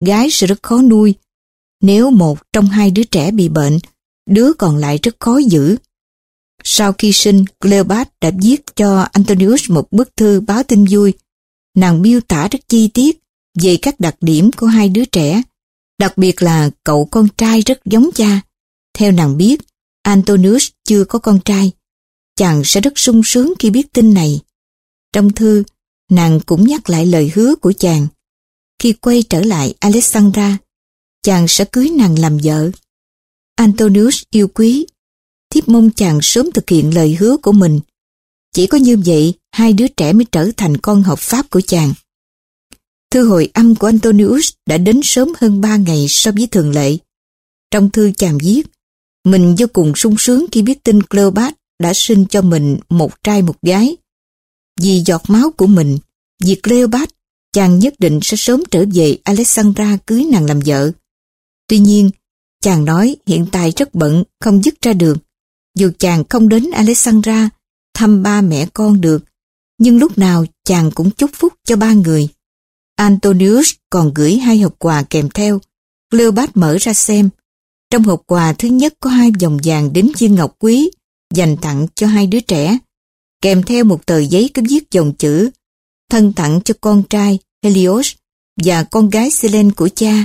gái sẽ rất khó nuôi. Nếu một trong hai đứa trẻ bị bệnh, đứa còn lại rất khó giữ. Sau khi sinh, Cleopat đã viết cho Antonius một bức thư báo tin vui. Nàng miêu tả rất chi tiết về các đặc điểm của hai đứa trẻ, đặc biệt là cậu con trai rất giống cha. Theo nàng biết, Antonius chưa có con trai. Chàng sẽ rất sung sướng khi biết tin này. Trong thư, nàng cũng nhắc lại lời hứa của chàng. Khi quay trở lại Alexandra, chàng sẽ cưới nàng làm vợ. Antonius yêu quý, thiếp mong chàng sớm thực hiện lời hứa của mình. Chỉ có như vậy, hai đứa trẻ mới trở thành con hợp pháp của chàng. Thư hồi âm của Antonius đã đến sớm hơn ba ngày so với thường lệ. Trong thư chàng viết, mình vô cùng sung sướng khi biết tin Cleopat đã sinh cho mình một trai một gái. Vì giọt máu của mình, vì Cleopat, chàng nhất định sẽ sớm trở về Alexandra cưới nàng làm vợ. Tuy nhiên, chàng nói hiện tại rất bận, không dứt ra được. Dù chàng không đến Alexandra thăm ba mẹ con được, nhưng lúc nào chàng cũng chúc phúc cho ba người. Antonius còn gửi hai hộp quà kèm theo. Cleopat mở ra xem. Trong hộp quà thứ nhất có hai vòng vàng đính viên ngọc quý dành tặng cho hai đứa trẻ, kèm theo một tờ giấy có viết dòng chữ thân tặng cho con trai Helios và con gái Selene của cha.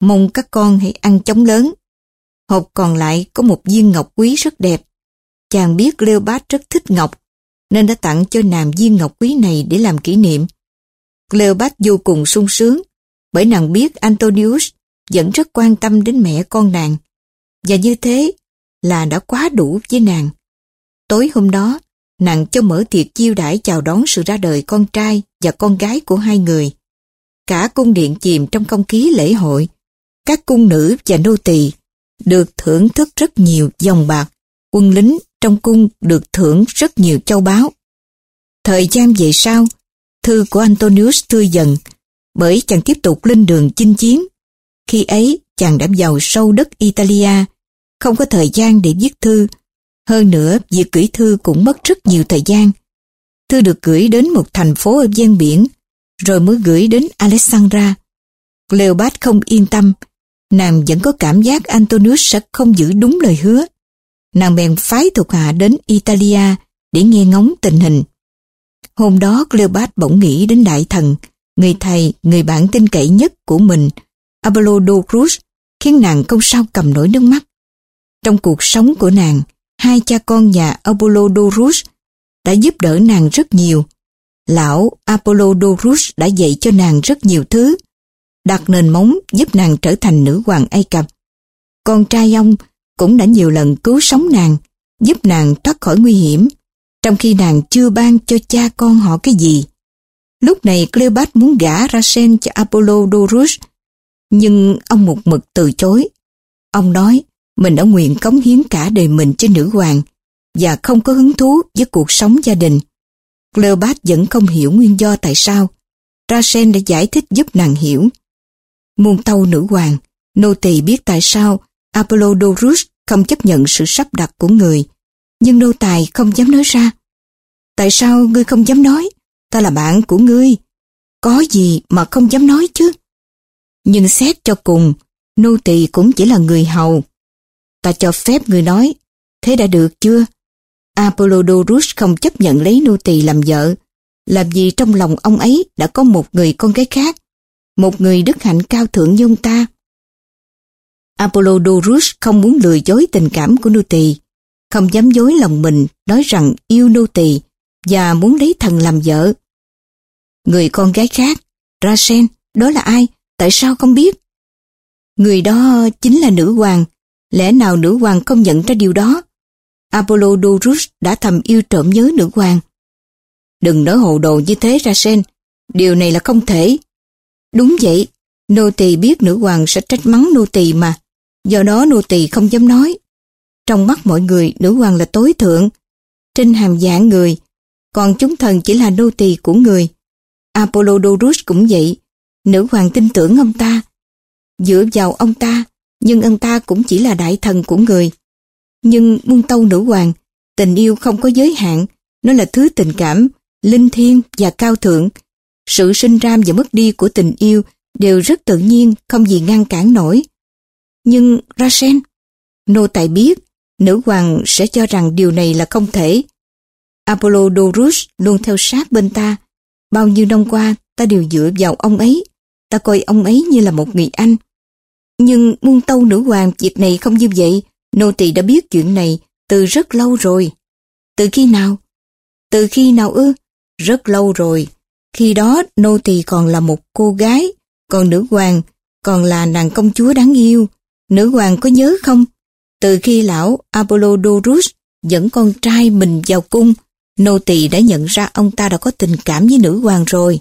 Mong các con hãy ăn chóng lớn. Hộp còn lại có một viên ngọc quý rất đẹp. Chàng biết Cleopat rất thích ngọc, nên đã tặng cho nàng viên ngọc quý này để làm kỷ niệm. Cleopat vô cùng sung sướng, bởi nàng biết Antonius vẫn rất quan tâm đến mẹ con nàng. Và như thế là đã quá đủ với nàng. Tối hôm đó, nàng cho mở tiệc chiêu đãi chào đón sự ra đời con trai và con gái của hai người. Cả cung điện chìm trong không khí lễ hội. Các cung nữ và nô tỳ được thưởng thức rất nhiều dòng bạc. Quân lính trong cung được thưởng rất nhiều châu báu. Thời gian về sau, thư của Antonius thưa dần, bởi chàng tiếp tục lên đường chinh chiến. Khi ấy, chàng đã vào sâu đất Italia, không có thời gian để viết thư. Hơn nữa, việc gửi thư cũng mất rất nhiều thời gian. Thư được gửi đến một thành phố ở ven biển, rồi mới gửi đến Alexandra. Cleopat không yên tâm, nàng vẫn có cảm giác Antonius sẽ không giữ đúng lời hứa. Nàng bèn phái thuộc hạ đến Italia để nghe ngóng tình hình. Hôm đó Cleopat bỗng nghĩ đến đại thần, người thầy, người bạn tin cậy nhất của mình, Apollodorus, khiến nàng không sao cầm nổi nước mắt. Trong cuộc sống của nàng, hai cha con nhà Apollodorus đã giúp đỡ nàng rất nhiều. Lão Apollodorus đã dạy cho nàng rất nhiều thứ, đặt nền móng giúp nàng trở thành nữ hoàng Ai Cập. Con trai ông cũng đã nhiều lần cứu sống nàng, giúp nàng thoát khỏi nguy hiểm, trong khi nàng chưa ban cho cha con họ cái gì. Lúc này Cleopat muốn gả Rasen cho Apollodorus, nhưng ông một mực từ chối. Ông nói, mình đã nguyện cống hiến cả đời mình cho nữ hoàng và không có hứng thú với cuộc sống gia đình. Cleopat vẫn không hiểu nguyên do tại sao. Rasen đã giải thích giúp nàng hiểu. Muôn tâu nữ hoàng, nô tỳ biết tại sao Apollodorus không chấp nhận sự sắp đặt của người, nhưng nô tài không dám nói ra. Tại sao ngươi không dám nói? Ta là bạn của ngươi. Có gì mà không dám nói chứ? Nhưng xét cho cùng, nô tỳ cũng chỉ là người hầu ta cho phép người nói, thế đã được chưa? Apollodorus không chấp nhận lấy nô tỳ làm vợ, làm gì trong lòng ông ấy đã có một người con gái khác, một người đức hạnh cao thượng như ông ta. Apollodorus không muốn lừa dối tình cảm của nô tỳ, không dám dối lòng mình nói rằng yêu nô tỳ và muốn lấy thần làm vợ. Người con gái khác, Rasen, đó là ai? Tại sao không biết? Người đó chính là nữ hoàng Lẽ nào nữ hoàng không nhận ra điều đó? Apollodorus đã thầm yêu trộm nhớ nữ hoàng. Đừng nói hồ đồ như thế ra sen, điều này là không thể. Đúng vậy, nô tỳ biết nữ hoàng sẽ trách mắng nô tỳ mà, do đó nô tỳ không dám nói. Trong mắt mọi người, nữ hoàng là tối thượng, trên hàm dạng người, còn chúng thần chỉ là nô tỳ của người. Apollodorus cũng vậy, nữ hoàng tin tưởng ông ta. Dựa vào ông ta, nhưng ông ta cũng chỉ là đại thần của người. Nhưng muôn tâu nữ hoàng, tình yêu không có giới hạn, nó là thứ tình cảm, linh thiêng và cao thượng. Sự sinh ra và mất đi của tình yêu đều rất tự nhiên, không gì ngăn cản nổi. Nhưng Rasen, nô tài biết, nữ hoàng sẽ cho rằng điều này là không thể. Apollodorus luôn theo sát bên ta. Bao nhiêu năm qua, ta đều dựa vào ông ấy. Ta coi ông ấy như là một người anh. Nhưng muôn tâu nữ hoàng việc này không như vậy. Nô tỳ đã biết chuyện này từ rất lâu rồi. Từ khi nào? Từ khi nào ư? Rất lâu rồi. Khi đó nô tỳ còn là một cô gái, còn nữ hoàng còn là nàng công chúa đáng yêu. Nữ hoàng có nhớ không? Từ khi lão Apollodorus dẫn con trai mình vào cung, nô tỳ đã nhận ra ông ta đã có tình cảm với nữ hoàng rồi.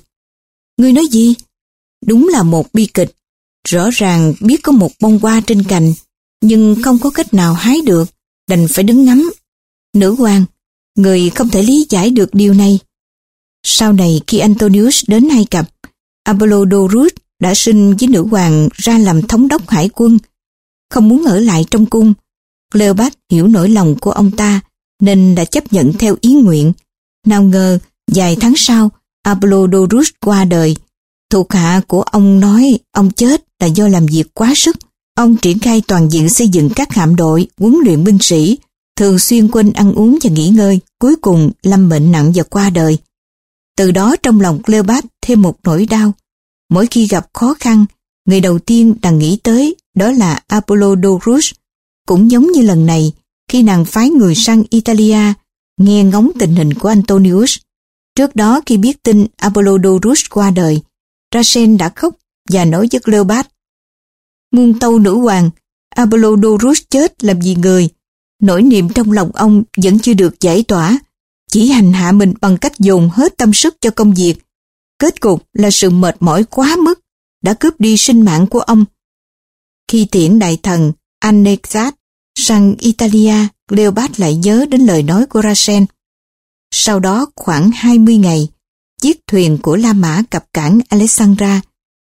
Ngươi nói gì? Đúng là một bi kịch. Rõ ràng biết có một bông hoa trên cành, nhưng không có cách nào hái được, đành phải đứng ngắm. Nữ hoàng, người không thể lý giải được điều này. Sau này khi Antonius đến Ai Cập, Apollodorus đã sinh với nữ hoàng ra làm thống đốc hải quân, không muốn ở lại trong cung. Cleopat hiểu nỗi lòng của ông ta nên đã chấp nhận theo ý nguyện. Nào ngờ, vài tháng sau, Apollodorus qua đời. Thuộc hạ của ông nói ông chết là do làm việc quá sức. Ông triển khai toàn diện xây dựng các hạm đội, huấn luyện binh sĩ, thường xuyên quên ăn uống và nghỉ ngơi, cuối cùng lâm bệnh nặng và qua đời. Từ đó trong lòng Cleopat thêm một nỗi đau. Mỗi khi gặp khó khăn, người đầu tiên đang nghĩ tới đó là Apollodorus. Cũng giống như lần này, khi nàng phái người sang Italia, nghe ngóng tình hình của Antonius. Trước đó khi biết tin Apollodorus qua đời, Rasen đã khóc và nói với Cleopat. Muôn tâu nữ hoàng, Apollodorus chết làm gì người? Nỗi niềm trong lòng ông vẫn chưa được giải tỏa, chỉ hành hạ mình bằng cách dồn hết tâm sức cho công việc. Kết cục là sự mệt mỏi quá mức, đã cướp đi sinh mạng của ông. Khi tiễn đại thần Annexat sang Italia, Cleopat lại nhớ đến lời nói của Rasen. Sau đó khoảng 20 ngày, chiếc thuyền của La Mã cập cảng Alexandra.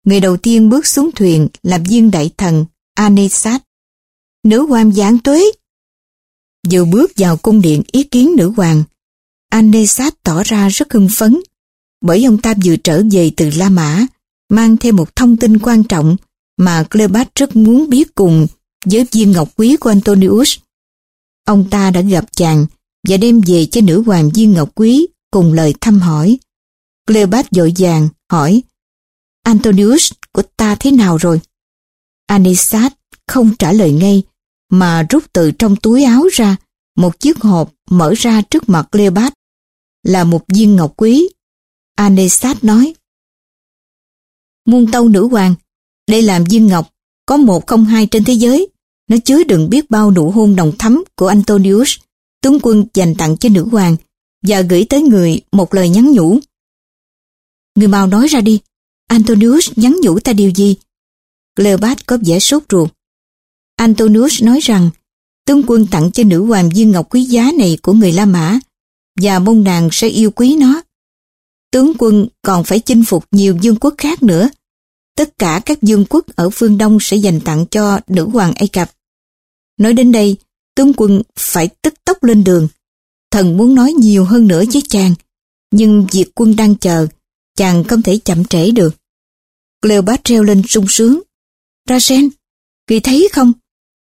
Người đầu tiên bước xuống thuyền là viên đại thần Anesat. Nữ hoàng giảng tuế. Vừa bước vào cung điện ý kiến nữ hoàng, Anesat tỏ ra rất hưng phấn, bởi ông ta vừa trở về từ La Mã, mang thêm một thông tin quan trọng mà Cleopat rất muốn biết cùng với viên ngọc quý của Antonius. Ông ta đã gặp chàng và đem về cho nữ hoàng viên ngọc quý cùng lời thăm hỏi. Cleopat dội vàng hỏi Antonius của ta thế nào rồi? Anisat không trả lời ngay mà rút từ trong túi áo ra một chiếc hộp mở ra trước mặt Cleopat là một viên ngọc quý. Anisat nói Muôn tâu nữ hoàng, đây là viên ngọc có một không hai trên thế giới. Nó chứa đựng biết bao nụ hôn đồng thắm của Antonius, tướng quân dành tặng cho nữ hoàng và gửi tới người một lời nhắn nhủ. Người mau nói ra đi, Antonius nhắn nhủ ta điều gì? Cleopat có vẻ sốt ruột. Antonius nói rằng tướng quân tặng cho nữ hoàng viên ngọc quý giá này của người La Mã và mong nàng sẽ yêu quý nó. Tướng quân còn phải chinh phục nhiều vương quốc khác nữa. Tất cả các vương quốc ở phương Đông sẽ dành tặng cho nữ hoàng Ai Cập. Nói đến đây, tướng quân phải tức tốc lên đường. Thần muốn nói nhiều hơn nữa với chàng, nhưng việc quân đang chờ, chàng không thể chậm trễ được. Cleopat treo lên sung sướng. Rasen, kỳ thấy không?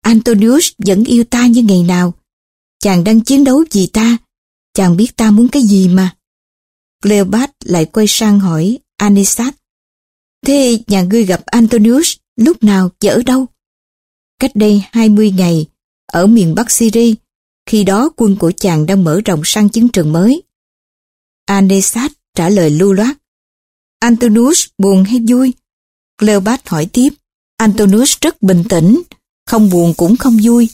Antonius vẫn yêu ta như ngày nào. Chàng đang chiến đấu vì ta, chàng biết ta muốn cái gì mà. Cleopat lại quay sang hỏi Anisat. Thế nhà ngươi gặp Antonius lúc nào và ở đâu? Cách đây 20 ngày, ở miền Bắc Syria, khi đó quân của chàng đang mở rộng sang chiến trường mới. Anesat trả lời lưu loát. Antonus buồn hay vui? Cleopat hỏi tiếp. Antonus rất bình tĩnh, không buồn cũng không vui.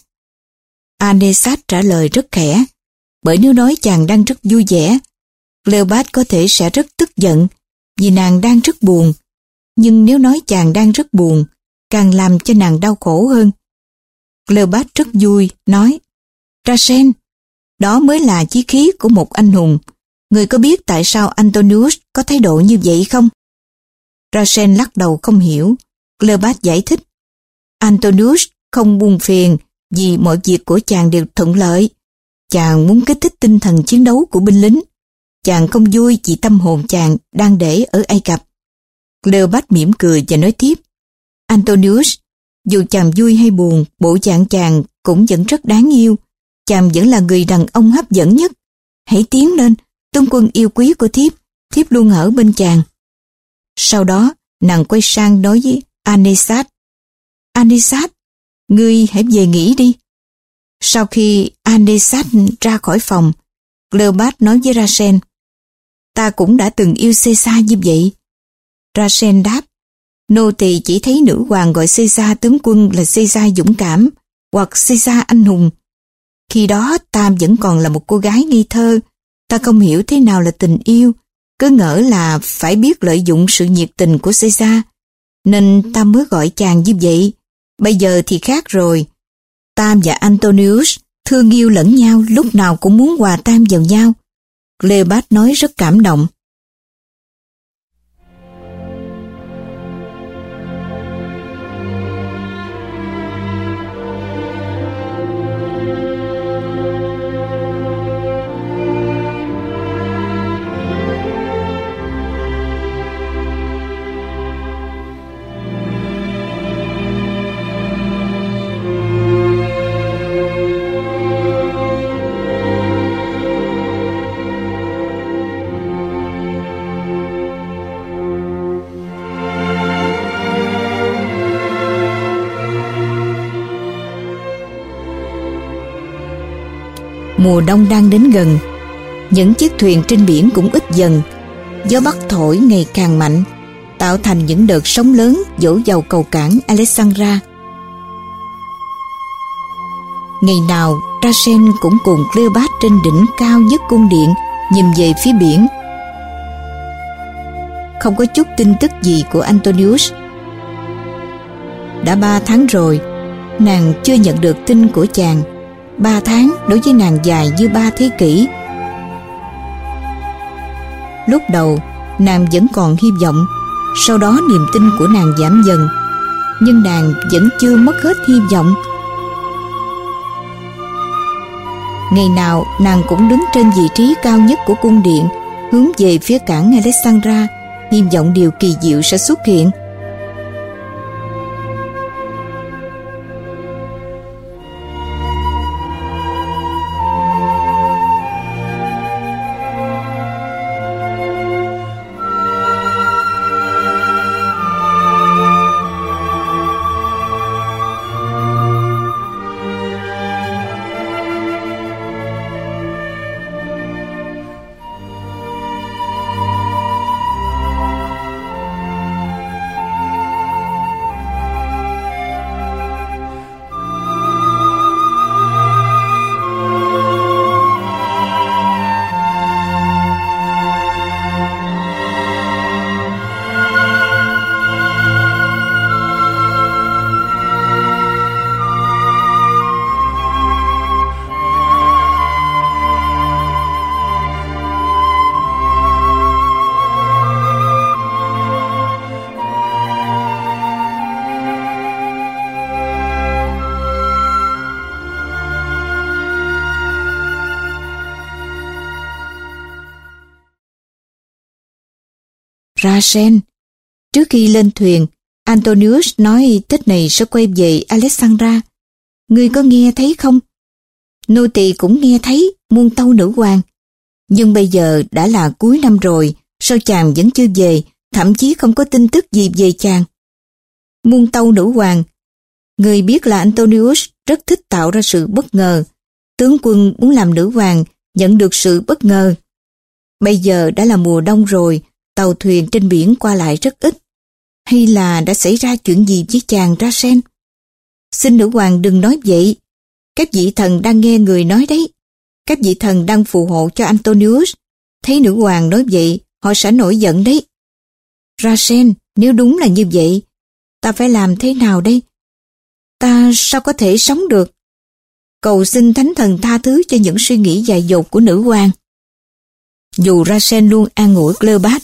Anesat trả lời rất khẽ, bởi nếu nói chàng đang rất vui vẻ, Cleopat có thể sẽ rất tức giận vì nàng đang rất buồn. Nhưng nếu nói chàng đang rất buồn, càng làm cho nàng đau khổ hơn. Cleopat rất vui, nói Rasen, đó mới là chí khí của một anh hùng. Người có biết tại sao Antonius có thái độ như vậy không? Rasen lắc đầu không hiểu. Cleopat giải thích. Antonius không buồn phiền vì mọi việc của chàng đều thuận lợi. Chàng muốn kích thích tinh thần chiến đấu của binh lính. Chàng không vui vì tâm hồn chàng đang để ở Ai Cập. Cleopat mỉm cười và nói tiếp. Antonius, dù chàng vui hay buồn, bộ dạng chàng cũng vẫn rất đáng yêu. Chàng vẫn là người đàn ông hấp dẫn nhất. Hãy tiến lên, tướng quân yêu quý của thiếp, thiếp luôn ở bên chàng. Sau đó, nàng quay sang nói với Anisat. Anisat, ngươi hãy về nghỉ đi. Sau khi Anisat ra khỏi phòng, Cleopat nói với Rasen, ta cũng đã từng yêu Caesar như vậy. Rasen đáp, nô tỳ chỉ thấy nữ hoàng gọi Caesar tướng quân là Caesar dũng cảm hoặc Caesar anh hùng. Khi đó ta vẫn còn là một cô gái ngây thơ, ta không hiểu thế nào là tình yêu, cứ ngỡ là phải biết lợi dụng sự nhiệt tình của Caesar, nên ta mới gọi chàng như vậy. Bây giờ thì khác rồi. Tam và Antonius thương yêu lẫn nhau lúc nào cũng muốn hòa tan vào nhau. Cleopat nói rất cảm động. Mùa đông đang đến gần. Những chiếc thuyền trên biển cũng ít dần. Gió bắc thổi ngày càng mạnh, Tạo thành những đợt sóng lớn dỗ vào cầu cảng Alexandra. Ngày nào Rasen cũng cùng Cleopat trên đỉnh cao nhất cung điện, Nhìn về phía biển. Không có chút tin tức gì của Antonius. Đã ba tháng rồi, Nàng chưa nhận được tin của chàng. Ba tháng đối với nàng dài như ba thế kỷ. Lúc đầu, nàng vẫn còn hy vọng, sau đó niềm tin của nàng giảm dần. Nhưng nàng vẫn chưa mất hết hy vọng. Ngày nào nàng cũng đứng trên vị trí cao nhất của cung điện, hướng về phía cảng Alexandra, hy vọng điều kỳ diệu sẽ xuất hiện. Rasen. Trước khi lên thuyền, Antonius nói Tết này sẽ quay về Alexandra. Ngươi có nghe thấy không? Nô tỳ cũng nghe thấy muôn tâu nữ hoàng. Nhưng bây giờ đã là cuối năm rồi, sao chàng vẫn chưa về, thậm chí không có tin tức gì về chàng. Muôn tâu nữ hoàng, người biết là Antonius rất thích tạo ra sự bất ngờ. Tướng quân muốn làm nữ hoàng, nhận được sự bất ngờ. Bây giờ đã là mùa đông rồi, tàu thuyền trên biển qua lại rất ít. Hay là đã xảy ra chuyện gì với chàng ra sen? Xin nữ hoàng đừng nói vậy. Các vị thần đang nghe người nói đấy. Các vị thần đang phù hộ cho Antonius. Thấy nữ hoàng nói vậy, họ sẽ nổi giận đấy. Rasen, nếu đúng là như vậy, ta phải làm thế nào đây? Ta sao có thể sống được? Cầu xin thánh thần tha thứ cho những suy nghĩ dài dột của nữ hoàng. Dù Rasen luôn an ủi Cleopat,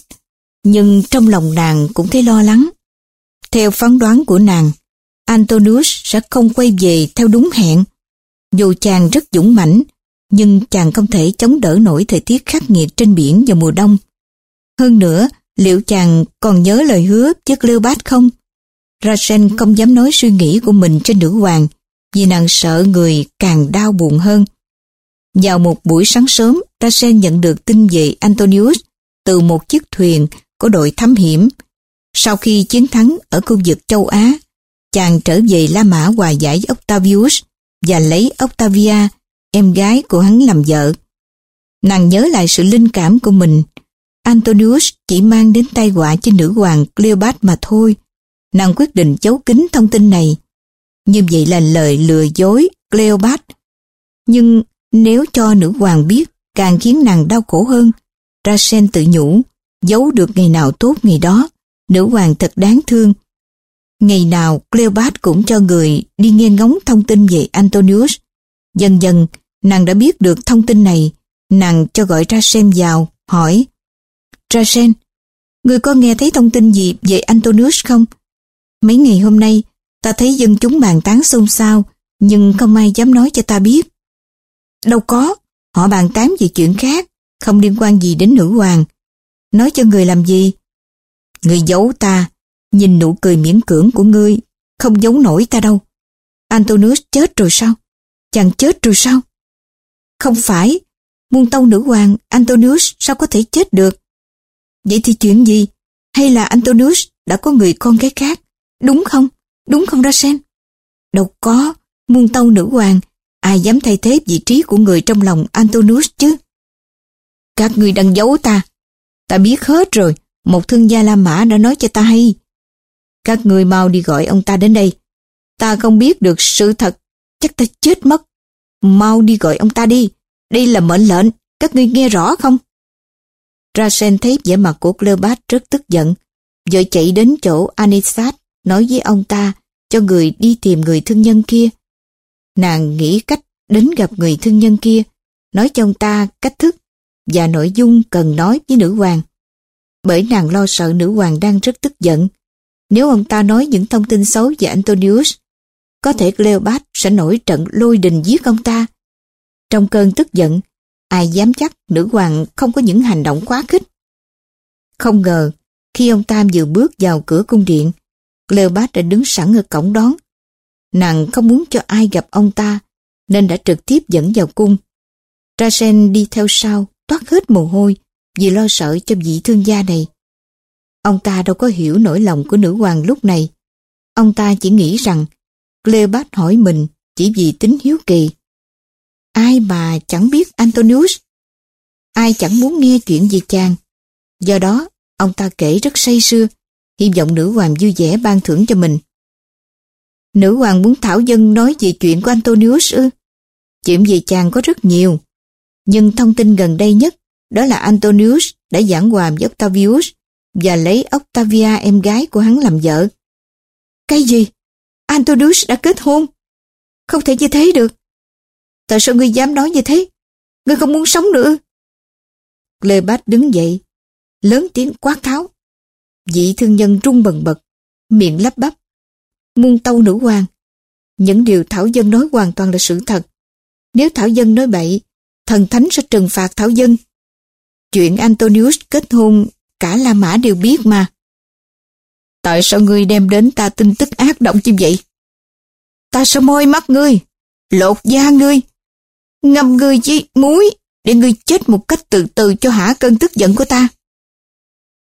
nhưng trong lòng nàng cũng thấy lo lắng. Theo phán đoán của nàng, Antonius sẽ không quay về theo đúng hẹn. Dù chàng rất dũng mãnh, nhưng chàng không thể chống đỡ nổi thời tiết khắc nghiệt trên biển vào mùa đông. Hơn nữa, liệu chàng còn nhớ lời hứa với Cleopat không? Rachel không dám nói suy nghĩ của mình trên nữ hoàng vì nàng sợ người càng đau buồn hơn. Vào một buổi sáng sớm, Rachel nhận được tin về Antonius từ một chiếc thuyền của đội thám hiểm. Sau khi chiến thắng ở khu vực châu Á, chàng trở về La Mã hòa giải Octavius và lấy Octavia, em gái của hắn làm vợ. Nàng nhớ lại sự linh cảm của mình. Antonius chỉ mang đến tai họa cho nữ hoàng Cleopat mà thôi. Nàng quyết định giấu kín thông tin này. Như vậy là lời lừa dối Cleopat. Nhưng nếu cho nữ hoàng biết, càng khiến nàng đau khổ hơn. Rasen tự nhủ, giấu được ngày nào tốt ngày đó. Nữ hoàng thật đáng thương. Ngày nào Cleopat cũng cho người đi nghe ngóng thông tin về Antonius. Dần dần, nàng đã biết được thông tin này. Nàng cho gọi Rachel vào, hỏi Rachel, người có nghe thấy thông tin gì về Antonius không? Mấy ngày hôm nay, ta thấy dân chúng bàn tán xôn xao, nhưng không ai dám nói cho ta biết. Đâu có, họ bàn tán về chuyện khác, không liên quan gì đến nữ hoàng. Nói cho người làm gì? Người giấu ta, nhìn nụ cười miễn cưỡng của ngươi, không giấu nổi ta đâu. Antonius chết rồi sao? Chàng chết rồi sao? Không phải, muôn tâu nữ hoàng, Antonius sao có thể chết được? Vậy thì chuyện gì? Hay là Antonius đã có người con gái khác? Đúng không? Đúng không ra sen Đâu có, muôn tâu nữ hoàng, ai dám thay thế vị trí của người trong lòng Antonius chứ? Các người đang giấu ta. Ta biết hết rồi, một thương gia La Mã đã nói cho ta hay. Các người mau đi gọi ông ta đến đây. Ta không biết được sự thật, chắc ta chết mất. Mau đi gọi ông ta đi, đây là mệnh lệnh, các ngươi nghe rõ không? Rasen thấy vẻ mặt của Cleopat rất tức giận, vội chạy đến chỗ Anisat nói với ông ta cho người đi tìm người thương nhân kia. Nàng nghĩ cách đến gặp người thương nhân kia, nói cho ông ta cách thức và nội dung cần nói với nữ hoàng. Bởi nàng lo sợ nữ hoàng đang rất tức giận. Nếu ông ta nói những thông tin xấu về Antonius, có thể Cleopat sẽ nổi trận lôi đình giết ông ta. Trong cơn tức giận, ai dám chắc nữ hoàng không có những hành động quá khích. Không ngờ, khi ông Tam vừa bước vào cửa cung điện, Cleopat đã đứng sẵn ở cổng đón. Nàng không muốn cho ai gặp ông ta, nên đã trực tiếp dẫn vào cung. Rasen đi theo sau, toát hết mồ hôi vì lo sợ cho vị thương gia này. Ông ta đâu có hiểu nỗi lòng của nữ hoàng lúc này. Ông ta chỉ nghĩ rằng Cleopat hỏi mình chỉ vì tính hiếu kỳ. Ai mà chẳng biết Antonius? Ai chẳng muốn nghe chuyện về chàng? Do đó, ông ta kể rất say sưa, hy vọng nữ hoàng vui vẻ ban thưởng cho mình. Nữ hoàng muốn thảo dân nói về chuyện của Antonius ư? Chuyện về chàng có rất nhiều, nhưng thông tin gần đây nhất đó là Antonius đã giảng hòa với Octavius và lấy Octavia em gái của hắn làm vợ. Cái gì? Antonius đã kết hôn? Không thể như thế được. Tại sao ngươi dám nói như thế? Ngươi không muốn sống nữa. Lê Bát đứng dậy, lớn tiếng quát tháo. Vị thương nhân rung bần bật, miệng lắp bắp. Muôn tâu nữ hoàng. Những điều Thảo Dân nói hoàn toàn là sự thật. Nếu Thảo Dân nói bậy, thần thánh sẽ trừng phạt Thảo Dân. Chuyện Antonius kết hôn, cả La Mã đều biết mà. Tại sao ngươi đem đến ta tin tức ác động như vậy? Ta sẽ môi mắt ngươi, lột da ngươi, ngâm ngươi với muối để ngươi chết một cách từ từ cho hả cơn tức giận của ta.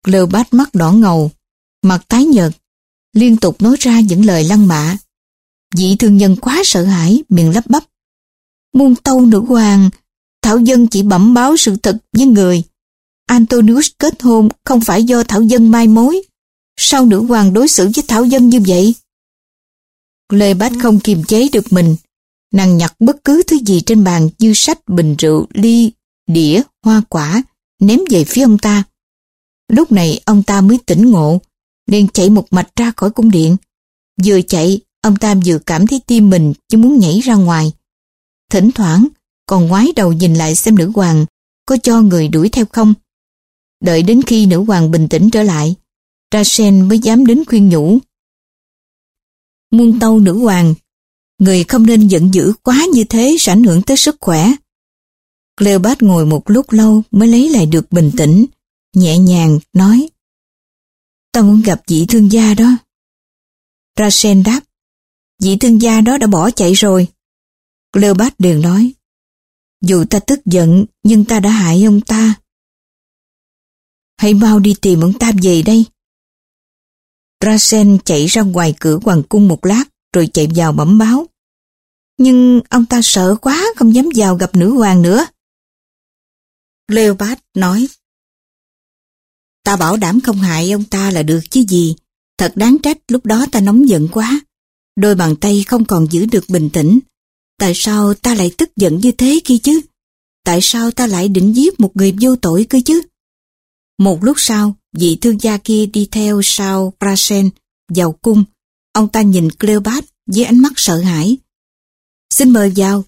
Cleopat mắt đỏ ngầu, mặt tái nhợt, liên tục nói ra những lời lăng mạ. Vị thương nhân quá sợ hãi, miệng lắp bắp. Muôn tâu nữ hoàng, Thảo Dân chỉ bẩm báo sự thật với người. Antonius kết hôn không phải do Thảo Dân mai mối. Sao nữ hoàng đối xử với Thảo Dân như vậy? Lê Bách không kiềm chế được mình, Nàng nhặt bất cứ thứ gì trên bàn như sách, bình rượu, ly, đĩa, hoa quả, ném về phía ông ta. Lúc này ông ta mới tỉnh ngộ, liền chạy một mạch ra khỏi cung điện. Vừa chạy, ông ta vừa cảm thấy tim mình như muốn nhảy ra ngoài. Thỉnh thoảng, còn ngoái đầu nhìn lại xem nữ hoàng có cho người đuổi theo không. Đợi đến khi nữ hoàng bình tĩnh trở lại, Rasen mới dám đến khuyên nhủ. Muôn tâu nữ hoàng Người không nên giận dữ quá như thế sẽ ảnh hưởng tới sức khỏe. Cleopat ngồi một lúc lâu mới lấy lại được bình tĩnh, nhẹ nhàng nói. Ta muốn gặp vị thương gia đó. Rasen đáp. Vị thương gia đó đã bỏ chạy rồi. Cleopat liền nói. Dù ta tức giận, nhưng ta đã hại ông ta. Hãy mau đi tìm ông ta về đây. Rasen chạy ra ngoài cửa hoàng cung một lát, rồi chạy vào bẩm báo. Nhưng ông ta sợ quá không dám vào gặp nữ hoàng nữa. Leopard nói, Ta bảo đảm không hại ông ta là được chứ gì. Thật đáng trách lúc đó ta nóng giận quá. Đôi bàn tay không còn giữ được bình tĩnh. Tại sao ta lại tức giận như thế kia chứ? Tại sao ta lại định giết một người vô tội cơ chứ? Một lúc sau, vị thương gia kia đi theo sau Prasen vào cung. Ông ta nhìn Cleopat với ánh mắt sợ hãi. Xin mời vào.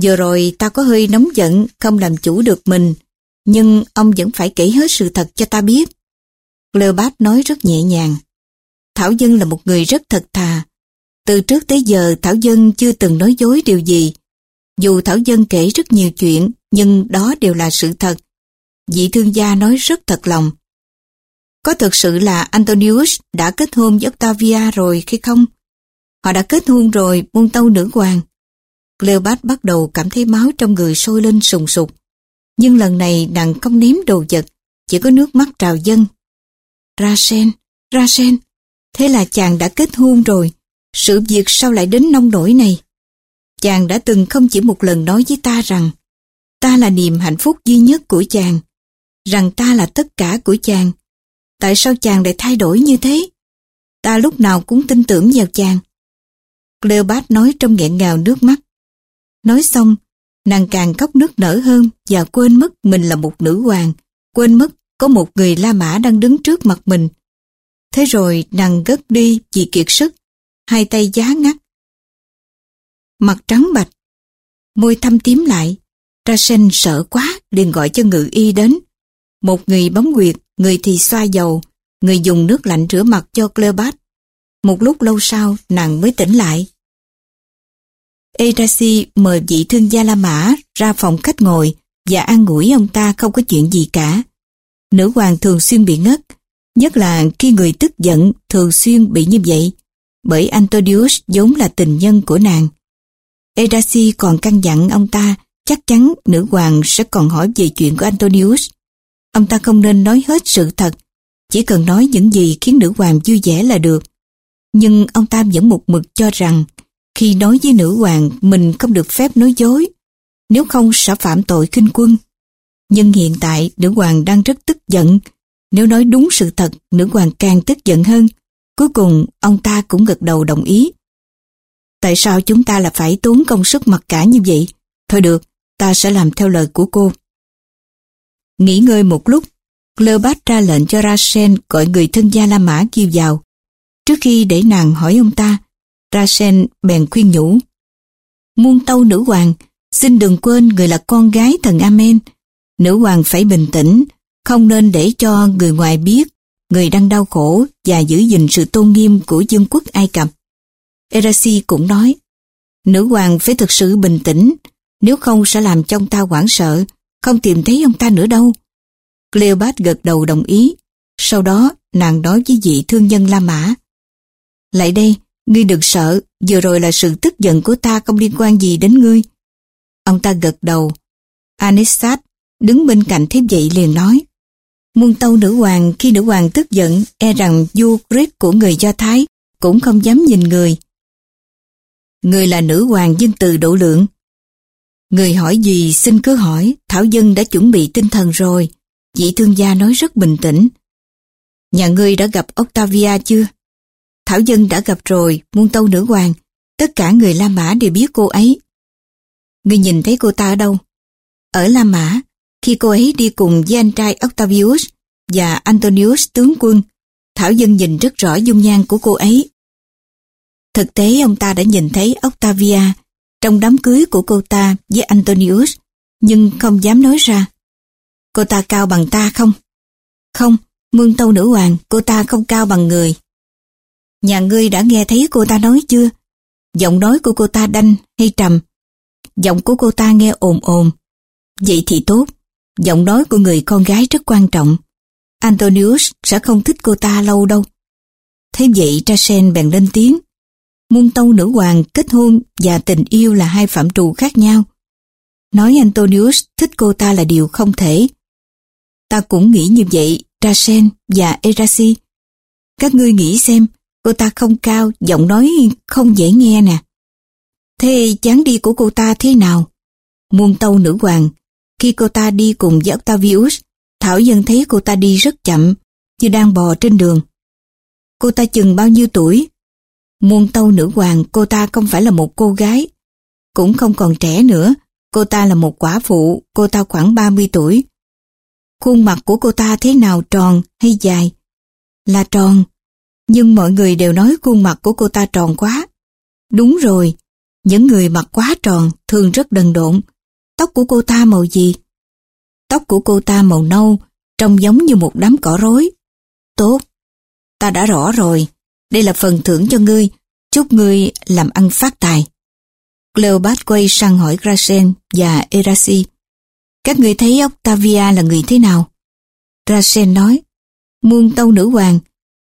Vừa rồi ta có hơi nóng giận, không làm chủ được mình. Nhưng ông vẫn phải kể hết sự thật cho ta biết. Cleopat nói rất nhẹ nhàng. Thảo Dân là một người rất thật thà. Từ trước tới giờ Thảo Dân chưa từng nói dối điều gì. Dù Thảo Dân kể rất nhiều chuyện, nhưng đó đều là sự thật. Vị thương gia nói rất thật lòng. Có thực sự là Antonius đã kết hôn với Octavia rồi khi không? Họ đã kết hôn rồi, muôn tâu nữ hoàng. Cleopat bắt đầu cảm thấy máu trong người sôi lên sùng sục. Nhưng lần này nàng không ném đồ vật, chỉ có nước mắt trào dâng. ra sen, thế là chàng đã kết hôn rồi. Sự việc sao lại đến nông nổi này? Chàng đã từng không chỉ một lần nói với ta rằng ta là niềm hạnh phúc duy nhất của chàng, rằng ta là tất cả của chàng. Tại sao chàng lại thay đổi như thế? Ta lúc nào cũng tin tưởng vào chàng. Cleopat nói trong nghẹn ngào nước mắt. Nói xong, nàng càng khóc nước nở hơn và quên mất mình là một nữ hoàng, quên mất có một người La Mã đang đứng trước mặt mình. Thế rồi nàng gất đi vì kiệt sức, hai tay giá ngắt. Mặt trắng bạch, môi thâm tím lại, ra sen sợ quá liền gọi cho ngự y đến. Một người bấm quyệt, người thì xoa dầu, người dùng nước lạnh rửa mặt cho Cleopat. Một lúc lâu sau nàng mới tỉnh lại. Erasi mời vị thương gia La Mã ra phòng khách ngồi và an ủi ông ta không có chuyện gì cả. Nữ hoàng thường xuyên bị ngất, nhất là khi người tức giận thường xuyên bị như vậy, bởi Antonius vốn là tình nhân của nàng. Erasi còn căn dặn ông ta chắc chắn nữ hoàng sẽ còn hỏi về chuyện của Antonius. Ông ta không nên nói hết sự thật, chỉ cần nói những gì khiến nữ hoàng vui vẻ là được. Nhưng ông ta vẫn một mực cho rằng khi nói với nữ hoàng mình không được phép nói dối, nếu không sẽ phạm tội kinh quân. Nhưng hiện tại nữ hoàng đang rất tức giận, nếu nói đúng sự thật nữ hoàng càng tức giận hơn. Cuối cùng ông ta cũng gật đầu đồng ý. Tại sao chúng ta là phải tốn công sức mặc cả như vậy? Thôi được, ta sẽ làm theo lời của cô. Nghỉ ngơi một lúc, Cleopat ra lệnh cho Rasen gọi người thân gia La Mã kêu vào. Trước khi để nàng hỏi ông ta, Rasen bèn khuyên nhủ. Muôn tâu nữ hoàng, xin đừng quên người là con gái thần Amen. Nữ hoàng phải bình tĩnh, không nên để cho người ngoài biết người đang đau khổ và giữ gìn sự tôn nghiêm của dân quốc Ai Cập. Erasi cũng nói, nữ hoàng phải thực sự bình tĩnh, nếu không sẽ làm cho ông ta hoảng sợ, không tìm thấy ông ta nữa đâu. Cleopat gật đầu đồng ý, sau đó nàng nói với vị thương nhân La Mã. Lại đây, ngươi đừng sợ, vừa rồi là sự tức giận của ta không liên quan gì đến ngươi. Ông ta gật đầu. Anisat đứng bên cạnh thế vậy liền nói. Muôn tâu nữ hoàng khi nữ hoàng tức giận e rằng vua Greek của người Do Thái cũng không dám nhìn người. Người là nữ hoàng dân từ độ lượng. Người hỏi gì xin cứ hỏi, Thảo Dân đã chuẩn bị tinh thần rồi. Vị thương gia nói rất bình tĩnh. Nhà ngươi đã gặp Octavia chưa? Thảo Dân đã gặp rồi, muôn tâu nữ hoàng. Tất cả người La Mã đều biết cô ấy. Ngươi nhìn thấy cô ta ở đâu? Ở La Mã, khi cô ấy đi cùng với anh trai Octavius và Antonius tướng quân, Thảo Dân nhìn rất rõ dung nhan của cô ấy. Thực tế ông ta đã nhìn thấy Octavia trong đám cưới của cô ta với Antonius, nhưng không dám nói ra. Cô ta cao bằng ta không? Không, mương tâu nữ hoàng, cô ta không cao bằng người. Nhà ngươi đã nghe thấy cô ta nói chưa? Giọng nói của cô ta đanh hay trầm? Giọng của cô ta nghe ồn ồn. Vậy thì tốt, giọng nói của người con gái rất quan trọng. Antonius sẽ không thích cô ta lâu đâu. Thế vậy Trasen bèn lên tiếng. Muôn tâu nữ hoàng kết hôn và tình yêu là hai phạm trù khác nhau. Nói Antonius thích cô ta là điều không thể. Ta cũng nghĩ như vậy, Trasen và Erasi. Các ngươi nghĩ xem, cô ta không cao, giọng nói không dễ nghe nè. Thế chán đi của cô ta thế nào? Muôn tâu nữ hoàng, khi cô ta đi cùng với Octavius, Thảo Dân thấy cô ta đi rất chậm, như đang bò trên đường. Cô ta chừng bao nhiêu tuổi? Muôn tâu nữ hoàng, cô ta không phải là một cô gái, cũng không còn trẻ nữa. Cô ta là một quả phụ, cô ta khoảng 30 tuổi. Khuôn mặt của cô ta thế nào tròn hay dài? Là tròn, nhưng mọi người đều nói khuôn mặt của cô ta tròn quá. Đúng rồi, những người mặt quá tròn thường rất đần độn. Tóc của cô ta màu gì? Tóc của cô ta màu nâu, trông giống như một đám cỏ rối. Tốt, ta đã rõ rồi. Đây là phần thưởng cho ngươi. Chúc ngươi làm ăn phát tài. Cleopat quay sang hỏi Grasen và Erasi. Các người thấy Octavia là người thế nào? Grasen nói, muôn tâu nữ hoàng,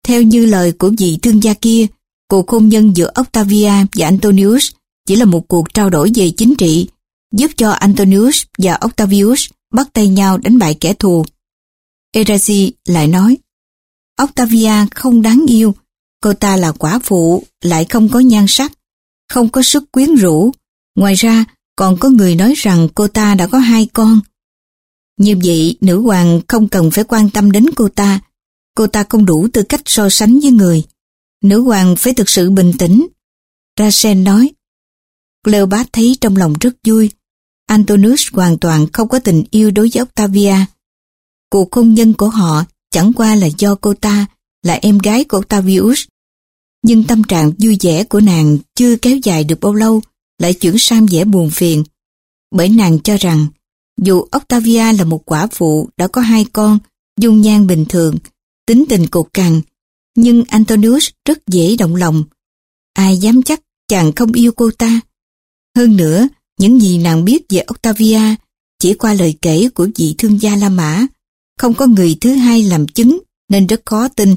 theo như lời của vị thương gia kia, cuộc hôn nhân giữa Octavia và Antonius chỉ là một cuộc trao đổi về chính trị, giúp cho Antonius và Octavius bắt tay nhau đánh bại kẻ thù. Erasi lại nói, Octavia không đáng yêu, cô ta là quả phụ, lại không có nhan sắc, không có sức quyến rũ. Ngoài ra, còn có người nói rằng cô ta đã có hai con. Như vậy, nữ hoàng không cần phải quan tâm đến cô ta. Cô ta không đủ tư cách so sánh với người. Nữ hoàng phải thực sự bình tĩnh. Rasen nói. Cleopat thấy trong lòng rất vui. Antonius hoàn toàn không có tình yêu đối với Octavia. Cuộc hôn nhân của họ chẳng qua là do cô ta là em gái của Octavius. Nhưng tâm trạng vui vẻ của nàng chưa kéo dài được bao lâu lại chuyển sang vẻ buồn phiền. Bởi nàng cho rằng dù Octavia là một quả phụ đã có hai con, dung nhan bình thường, tính tình cột cằn, nhưng Antonius rất dễ động lòng. Ai dám chắc chàng không yêu cô ta. Hơn nữa, những gì nàng biết về Octavia chỉ qua lời kể của vị thương gia La Mã, không có người thứ hai làm chứng nên rất khó tin.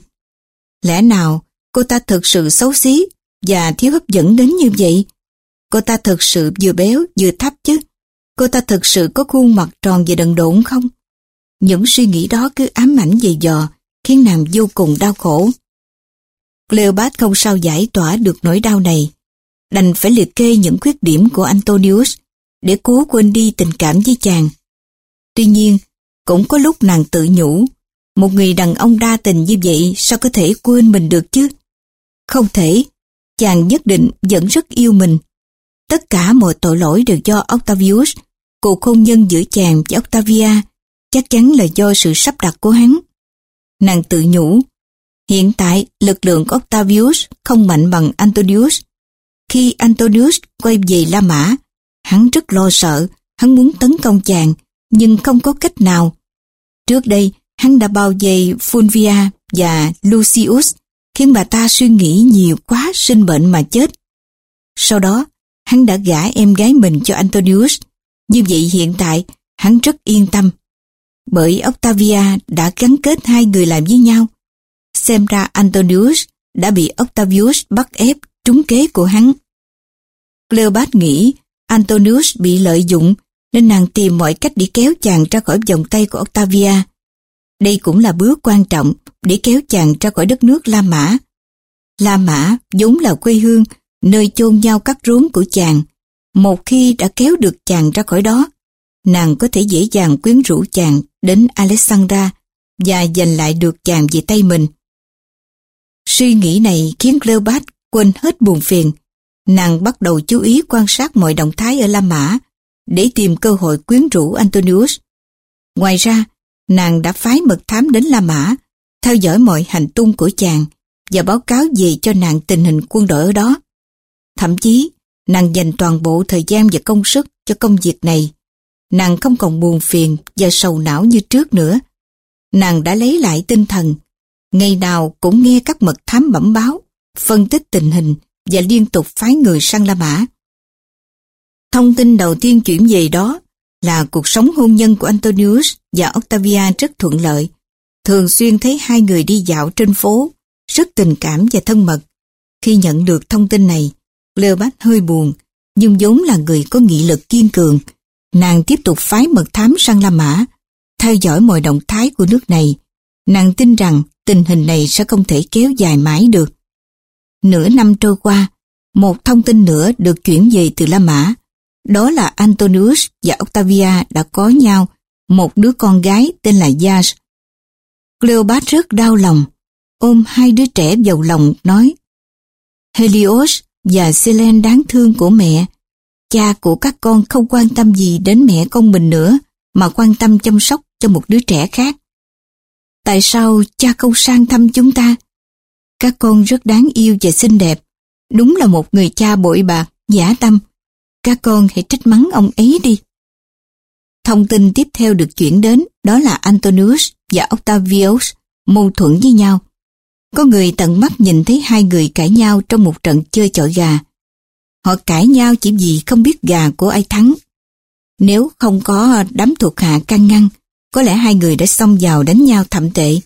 Lẽ nào cô ta thực sự xấu xí và thiếu hấp dẫn đến như vậy? Cô ta thực sự vừa béo vừa thấp chứ? Cô ta thực sự có khuôn mặt tròn và đần độn không? Những suy nghĩ đó cứ ám ảnh dày dò, khiến nàng vô cùng đau khổ. Cleopat không sao giải tỏa được nỗi đau này, đành phải liệt kê những khuyết điểm của Antonius để cố quên đi tình cảm với chàng. Tuy nhiên, cũng có lúc nàng tự nhủ, một người đàn ông đa tình như vậy sao có thể quên mình được chứ? Không thể, chàng nhất định vẫn rất yêu mình. Tất cả mọi tội lỗi đều do Octavius, cuộc hôn nhân giữa chàng và Octavia, chắc chắn là do sự sắp đặt của hắn. Nàng tự nhủ, hiện tại lực lượng của Octavius không mạnh bằng Antonius. Khi Antonius quay về La Mã, hắn rất lo sợ, hắn muốn tấn công chàng, nhưng không có cách nào. Trước đây, hắn đã bao vây Fulvia và Lucius, khiến bà ta suy nghĩ nhiều quá sinh bệnh mà chết. Sau đó, hắn đã gả em gái mình cho Antonius. Như vậy hiện tại, hắn rất yên tâm. Bởi Octavia đã gắn kết hai người làm với nhau. Xem ra Antonius đã bị Octavius bắt ép trúng kế của hắn. Cleopat nghĩ Antonius bị lợi dụng nên nàng tìm mọi cách để kéo chàng ra khỏi vòng tay của Octavia. Đây cũng là bước quan trọng để kéo chàng ra khỏi đất nước La Mã. La Mã vốn là quê hương, nơi chôn nhau các rốn của chàng. Một khi đã kéo được chàng ra khỏi đó, nàng có thể dễ dàng quyến rũ chàng đến Alexandra và giành lại được chàng về tay mình. Suy nghĩ này khiến Cleopat quên hết buồn phiền. Nàng bắt đầu chú ý quan sát mọi động thái ở La Mã để tìm cơ hội quyến rũ Antonius. Ngoài ra, nàng đã phái mật thám đến La Mã, theo dõi mọi hành tung của chàng và báo cáo về cho nàng tình hình quân đội ở đó. Thậm chí, nàng dành toàn bộ thời gian và công sức cho công việc này. Nàng không còn buồn phiền và sầu não như trước nữa. Nàng đã lấy lại tinh thần, ngày nào cũng nghe các mật thám bẩm báo, phân tích tình hình và liên tục phái người sang La Mã. Thông tin đầu tiên chuyển về đó là cuộc sống hôn nhân của Antonius và Octavia rất thuận lợi. thường xuyên thấy hai người đi dạo trên phố, rất tình cảm và thân mật. Khi nhận được thông tin này, Cleopat hơi buồn, nhưng vốn là người có nghị lực kiên cường. Nàng tiếp tục phái mật thám sang La Mã, theo dõi mọi động thái của nước này. Nàng tin rằng tình hình này sẽ không thể kéo dài mãi được. Nửa năm trôi qua, một thông tin nữa được chuyển về từ La Mã. Đó là Antonius và Octavia đã có nhau một đứa con gái tên là Yas. Cleopat rất đau lòng, ôm hai đứa trẻ vào lòng nói Helios và Selene đáng thương của mẹ, cha của các con không quan tâm gì đến mẹ con mình nữa mà quan tâm chăm sóc cho một đứa trẻ khác. Tại sao cha không sang thăm chúng ta? Các con rất đáng yêu và xinh đẹp, đúng là một người cha bội bạc, giả tâm. Các con hãy trách mắng ông ấy đi. Thông tin tiếp theo được chuyển đến đó là Antonius và Octavius mâu thuẫn với nhau. Có người tận mắt nhìn thấy hai người cãi nhau trong một trận chơi chọi gà. Họ cãi nhau chỉ vì không biết gà của ai thắng. Nếu không có đám thuộc hạ can ngăn, có lẽ hai người đã xông vào đánh nhau thậm tệ.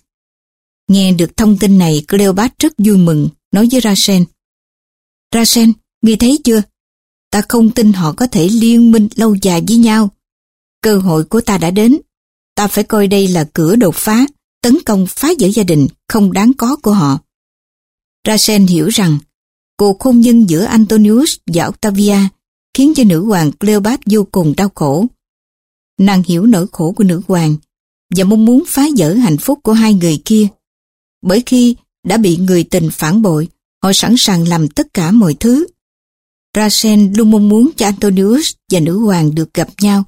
Nghe được thông tin này, Cleopat rất vui mừng, nói với Rasen. Rasen, ngươi thấy chưa? Ta không tin họ có thể liên minh lâu dài với nhau. Cơ hội của ta đã đến. Ta phải coi đây là cửa đột phá, tấn công phá vỡ gia đình không đáng có của họ. Rasen hiểu rằng cuộc hôn nhân giữa Antonius và Octavia khiến cho nữ hoàng Cleopat vô cùng đau khổ. Nàng hiểu nỗi khổ của nữ hoàng và mong muốn phá vỡ hạnh phúc của hai người kia. Bởi khi đã bị người tình phản bội, họ sẵn sàng làm tất cả mọi thứ. Rasen luôn mong muốn cho Antonius và nữ hoàng được gặp nhau.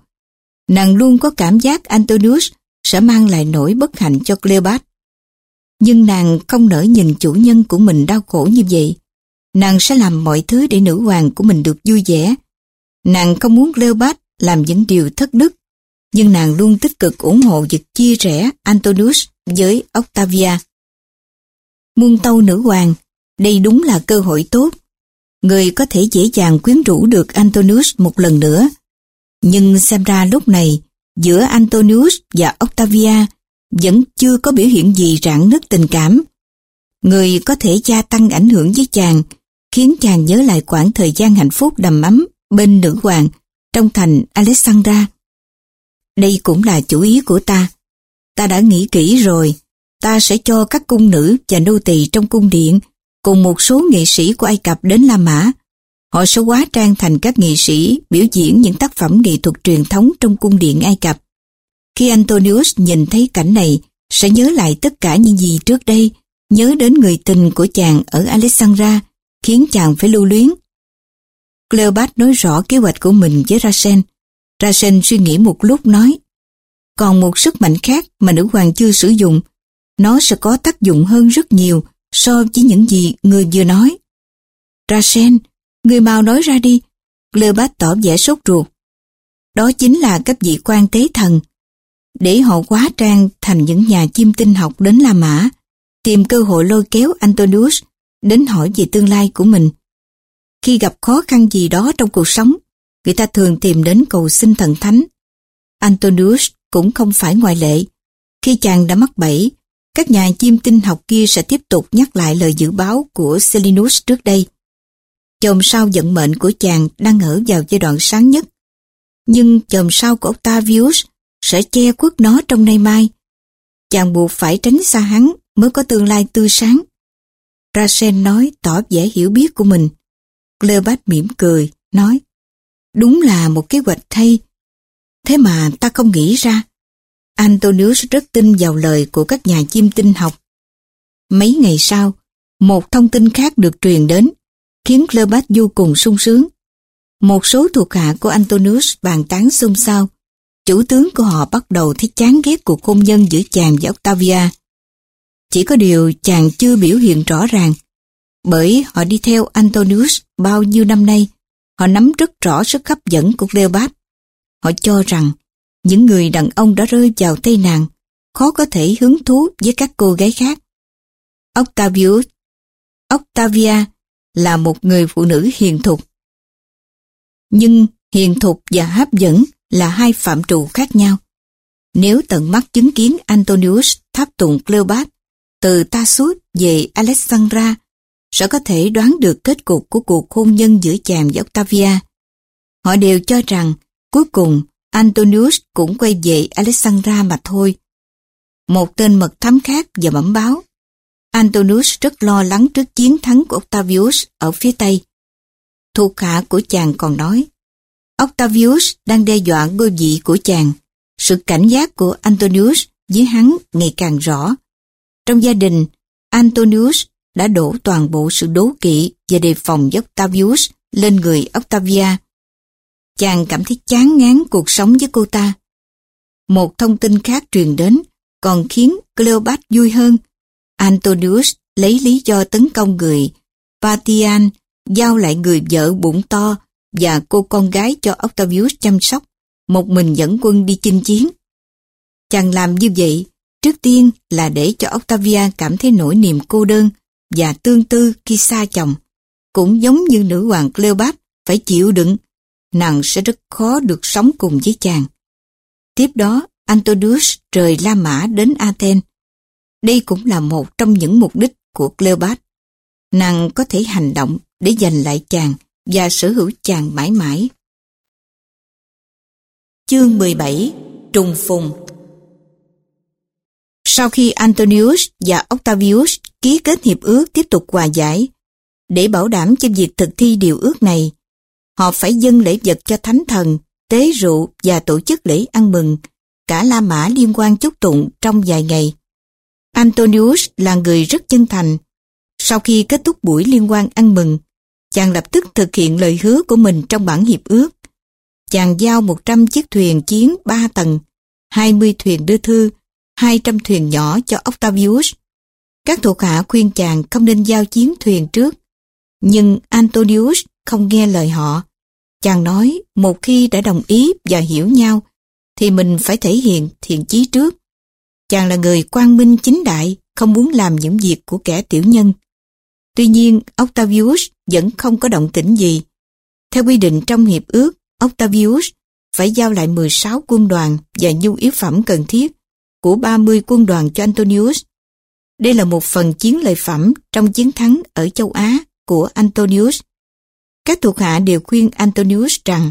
Nàng luôn có cảm giác Antonius sẽ mang lại nỗi bất hạnh cho Cleopat. Nhưng nàng không nỡ nhìn chủ nhân của mình đau khổ như vậy. Nàng sẽ làm mọi thứ để nữ hoàng của mình được vui vẻ. Nàng không muốn Cleopat làm những điều thất đức, nhưng nàng luôn tích cực ủng hộ việc chia rẽ Antonius với Octavia. Muôn tâu nữ hoàng, đây đúng là cơ hội tốt. Người có thể dễ dàng quyến rũ được Antonius một lần nữa. Nhưng xem ra lúc này, giữa Antonius và Octavia vẫn chưa có biểu hiện gì rạn nứt tình cảm. Người có thể gia tăng ảnh hưởng với chàng, khiến chàng nhớ lại quãng thời gian hạnh phúc đầm ấm bên nữ hoàng trong thành Alexandra. Đây cũng là chủ ý của ta. Ta đã nghĩ kỹ rồi, ta sẽ cho các cung nữ và nô tỳ trong cung điện cùng một số nghệ sĩ của Ai Cập đến La Mã. Họ sẽ hóa trang thành các nghệ sĩ biểu diễn những tác phẩm nghệ thuật truyền thống trong cung điện Ai Cập. Khi Antonius nhìn thấy cảnh này, sẽ nhớ lại tất cả những gì trước đây, nhớ đến người tình của chàng ở Alexandra, khiến chàng phải lưu luyến. Cleopat nói rõ kế hoạch của mình với Rasen. Rasen suy nghĩ một lúc nói, còn một sức mạnh khác mà nữ hoàng chưa sử dụng, nó sẽ có tác dụng hơn rất nhiều so với những gì người vừa nói. Rasen, người mau nói ra đi. Cleopat tỏ vẻ sốt ruột. Đó chính là cấp vị quan tế thần. Để họ quá trang thành những nhà chiêm tinh học đến La Mã, tìm cơ hội lôi kéo Antonius đến hỏi về tương lai của mình. Khi gặp khó khăn gì đó trong cuộc sống, người ta thường tìm đến cầu xin thần thánh. Antonius cũng không phải ngoại lệ. Khi chàng đã mắc bẫy, các nhà chiêm tinh học kia sẽ tiếp tục nhắc lại lời dự báo của Selinus trước đây. Chòm sao vận mệnh của chàng đang ở vào giai đoạn sáng nhất. Nhưng chòm sao của Octavius sẽ che khuất nó trong nay mai. Chàng buộc phải tránh xa hắn mới có tương lai tươi sáng. Rasen nói tỏ vẻ hiểu biết của mình. Cleopat mỉm cười, nói Đúng là một kế hoạch hay. Thế mà ta không nghĩ ra. Antonius rất tin vào lời của các nhà chiêm tinh học. Mấy ngày sau, một thông tin khác được truyền đến, khiến Cleopat vô cùng sung sướng. Một số thuộc hạ của Antonius bàn tán xôn xao. Chủ tướng của họ bắt đầu thấy chán ghét cuộc hôn nhân giữa chàng và Octavia. Chỉ có điều chàng chưa biểu hiện rõ ràng, bởi họ đi theo Antonius bao nhiêu năm nay, họ nắm rất rõ sức hấp dẫn của Cleopat. Họ cho rằng những người đàn ông đã rơi vào tay nàng khó có thể hứng thú với các cô gái khác. Octavius Octavia là một người phụ nữ hiền thục. Nhưng hiền thục và hấp dẫn là hai phạm trù khác nhau. Nếu tận mắt chứng kiến Antonius tháp tụng Cleopat từ Tassus về Alexandra, sẽ có thể đoán được kết cục của cuộc hôn nhân giữa chàng và Octavia. Họ đều cho rằng cuối cùng Antonius cũng quay về Alexandra mà thôi. Một tên mật thám khác và bẩm báo. Antonius rất lo lắng trước chiến thắng của Octavius ở phía Tây. Thuộc hạ của chàng còn nói, Octavius đang đe dọa ngôi vị của chàng. Sự cảnh giác của Antonius với hắn ngày càng rõ. Trong gia đình, Antonius đã đổ toàn bộ sự đố kỵ và đề phòng với Octavius lên người Octavia. Chàng cảm thấy chán ngán cuộc sống với cô ta. Một thông tin khác truyền đến còn khiến Cleopat vui hơn. Antonius lấy lý do tấn công người Patian giao lại người vợ bụng to và cô con gái cho Octavius chăm sóc, một mình dẫn quân đi chinh chiến. Chàng làm như vậy, trước tiên là để cho Octavia cảm thấy nỗi niềm cô đơn và tương tư khi xa chồng. Cũng giống như nữ hoàng Cleopat phải chịu đựng, nàng sẽ rất khó được sống cùng với chàng. Tiếp đó, Antonius rời La Mã đến Athens. Đây cũng là một trong những mục đích của Cleopat. Nàng có thể hành động để giành lại chàng và sở hữu chàng mãi mãi. Chương 17 Trùng Phùng Sau khi Antonius và Octavius ký kết hiệp ước tiếp tục hòa giải, để bảo đảm cho việc thực thi điều ước này, họ phải dâng lễ vật cho thánh thần, tế rượu và tổ chức lễ ăn mừng, cả La Mã liên quan chúc tụng trong vài ngày. Antonius là người rất chân thành. Sau khi kết thúc buổi liên quan ăn mừng, chàng lập tức thực hiện lời hứa của mình trong bản hiệp ước. Chàng giao 100 chiếc thuyền chiến 3 tầng, 20 thuyền đưa thư, 200 thuyền nhỏ cho Octavius. Các thuộc hạ khuyên chàng không nên giao chiến thuyền trước. Nhưng Antonius không nghe lời họ. Chàng nói một khi đã đồng ý và hiểu nhau, thì mình phải thể hiện thiện chí trước. Chàng là người quang minh chính đại, không muốn làm những việc của kẻ tiểu nhân. Tuy nhiên, Octavius vẫn không có động tĩnh gì. Theo quy định trong hiệp ước, Octavius phải giao lại 16 quân đoàn và nhu yếu phẩm cần thiết của 30 quân đoàn cho Antonius. Đây là một phần chiến lợi phẩm trong chiến thắng ở châu Á của Antonius. Các thuộc hạ đều khuyên Antonius rằng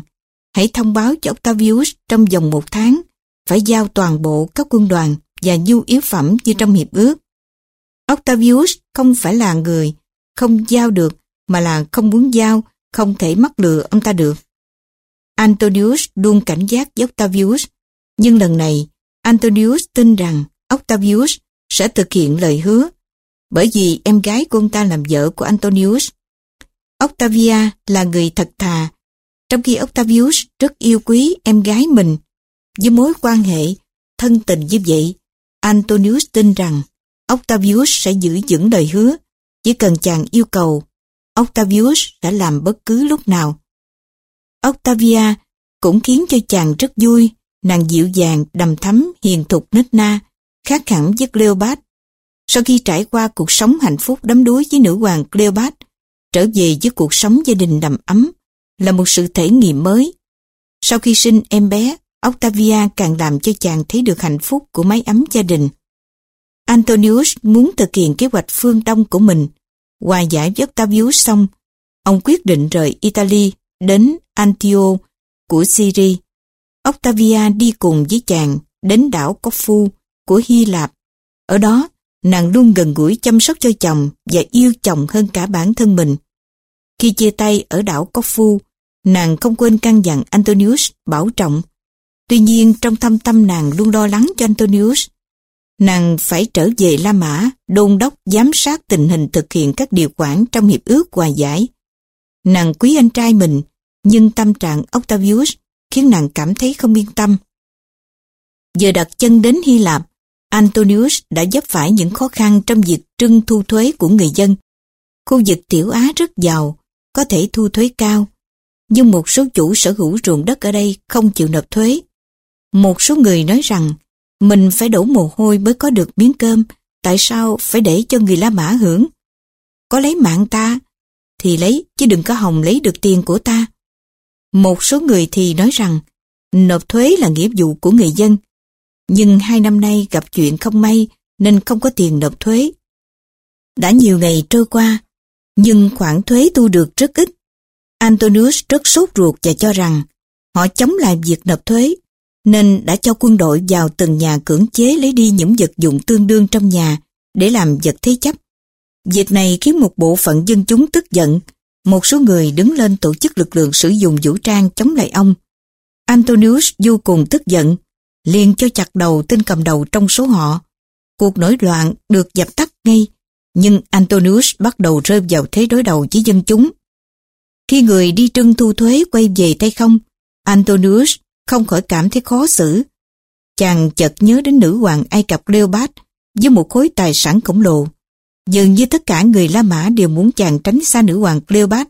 hãy thông báo cho Octavius trong vòng một tháng phải giao toàn bộ các quân đoàn và nhu yếu phẩm như trong hiệp ước. Octavius không phải là người không giao được mà là không muốn giao, không thể mắc lừa ông ta được. Antonius luôn cảnh giác với Octavius, nhưng lần này Antonius tin rằng Octavius sẽ thực hiện lời hứa, bởi vì em gái của ông ta làm vợ của Antonius. Octavia là người thật thà, trong khi Octavius rất yêu quý em gái mình. Với mối quan hệ thân tình như vậy, Antonius tin rằng Octavius sẽ giữ vững lời hứa, chỉ cần chàng yêu cầu, Octavius đã làm bất cứ lúc nào. Octavia cũng khiến cho chàng rất vui, nàng dịu dàng, đầm thắm, hiền thục nết na, khác hẳn với Cleopat. Sau khi trải qua cuộc sống hạnh phúc đắm đuối với nữ hoàng Cleopat, trở về với cuộc sống gia đình đầm ấm là một sự thể nghiệm mới. Sau khi sinh em bé, Octavia càng làm cho chàng thấy được hạnh phúc của mái ấm gia đình. Antonius muốn thực hiện kế hoạch phương Đông của mình. Hòa giải với Octavius xong, ông quyết định rời Italy đến Antio của Syria. Octavia đi cùng với chàng đến đảo Corfu của Hy Lạp. Ở đó, nàng luôn gần gũi chăm sóc cho chồng và yêu chồng hơn cả bản thân mình. Khi chia tay ở đảo Corfu, nàng không quên căn dặn Antonius bảo trọng. Tuy nhiên trong thâm tâm nàng luôn lo lắng cho Antonius. Nàng phải trở về La Mã, đôn đốc giám sát tình hình thực hiện các điều khoản trong hiệp ước hòa giải. Nàng quý anh trai mình, nhưng tâm trạng Octavius khiến nàng cảm thấy không yên tâm. Giờ đặt chân đến Hy Lạp, Antonius đã vấp phải những khó khăn trong việc trưng thu thuế của người dân. Khu vực Tiểu Á rất giàu, có thể thu thuế cao, nhưng một số chủ sở hữu ruộng đất ở đây không chịu nộp thuế. Một số người nói rằng mình phải đổ mồ hôi mới có được miếng cơm, tại sao phải để cho người La Mã hưởng? Có lấy mạng ta, thì lấy, chứ đừng có hòng lấy được tiền của ta. Một số người thì nói rằng, nộp thuế là nghĩa vụ của người dân. nhưng hai năm nay gặp chuyện không may nên không có tiền nộp thuế. Đã nhiều ngày trôi qua, nhưng khoản thuế thu được rất ít. Antonius rất sốt ruột và cho rằng họ chống lại việc nộp thuế, nên đã cho quân đội vào từng nhà cưỡng chế lấy đi những vật dụng tương đương trong nhà để làm vật thế chấp. Việc này khiến một bộ phận dân chúng tức giận, một số người đứng lên tổ chức lực lượng sử dụng vũ trang chống lại ông. Antonius vô cùng tức giận, liền cho chặt đầu tên cầm đầu trong số họ. Cuộc nổi loạn được dập tắt ngay, nhưng Antonius bắt đầu rơi vào thế đối đầu với dân chúng. Khi người đi trưng thu thuế quay về tay không, Antonius không khỏi cảm thấy khó xử. Chàng chợt nhớ đến nữ hoàng Ai Cập Leopard với một khối tài sản khổng lồ. Dường như tất cả người La Mã đều muốn chàng tránh xa nữ hoàng Cleopat.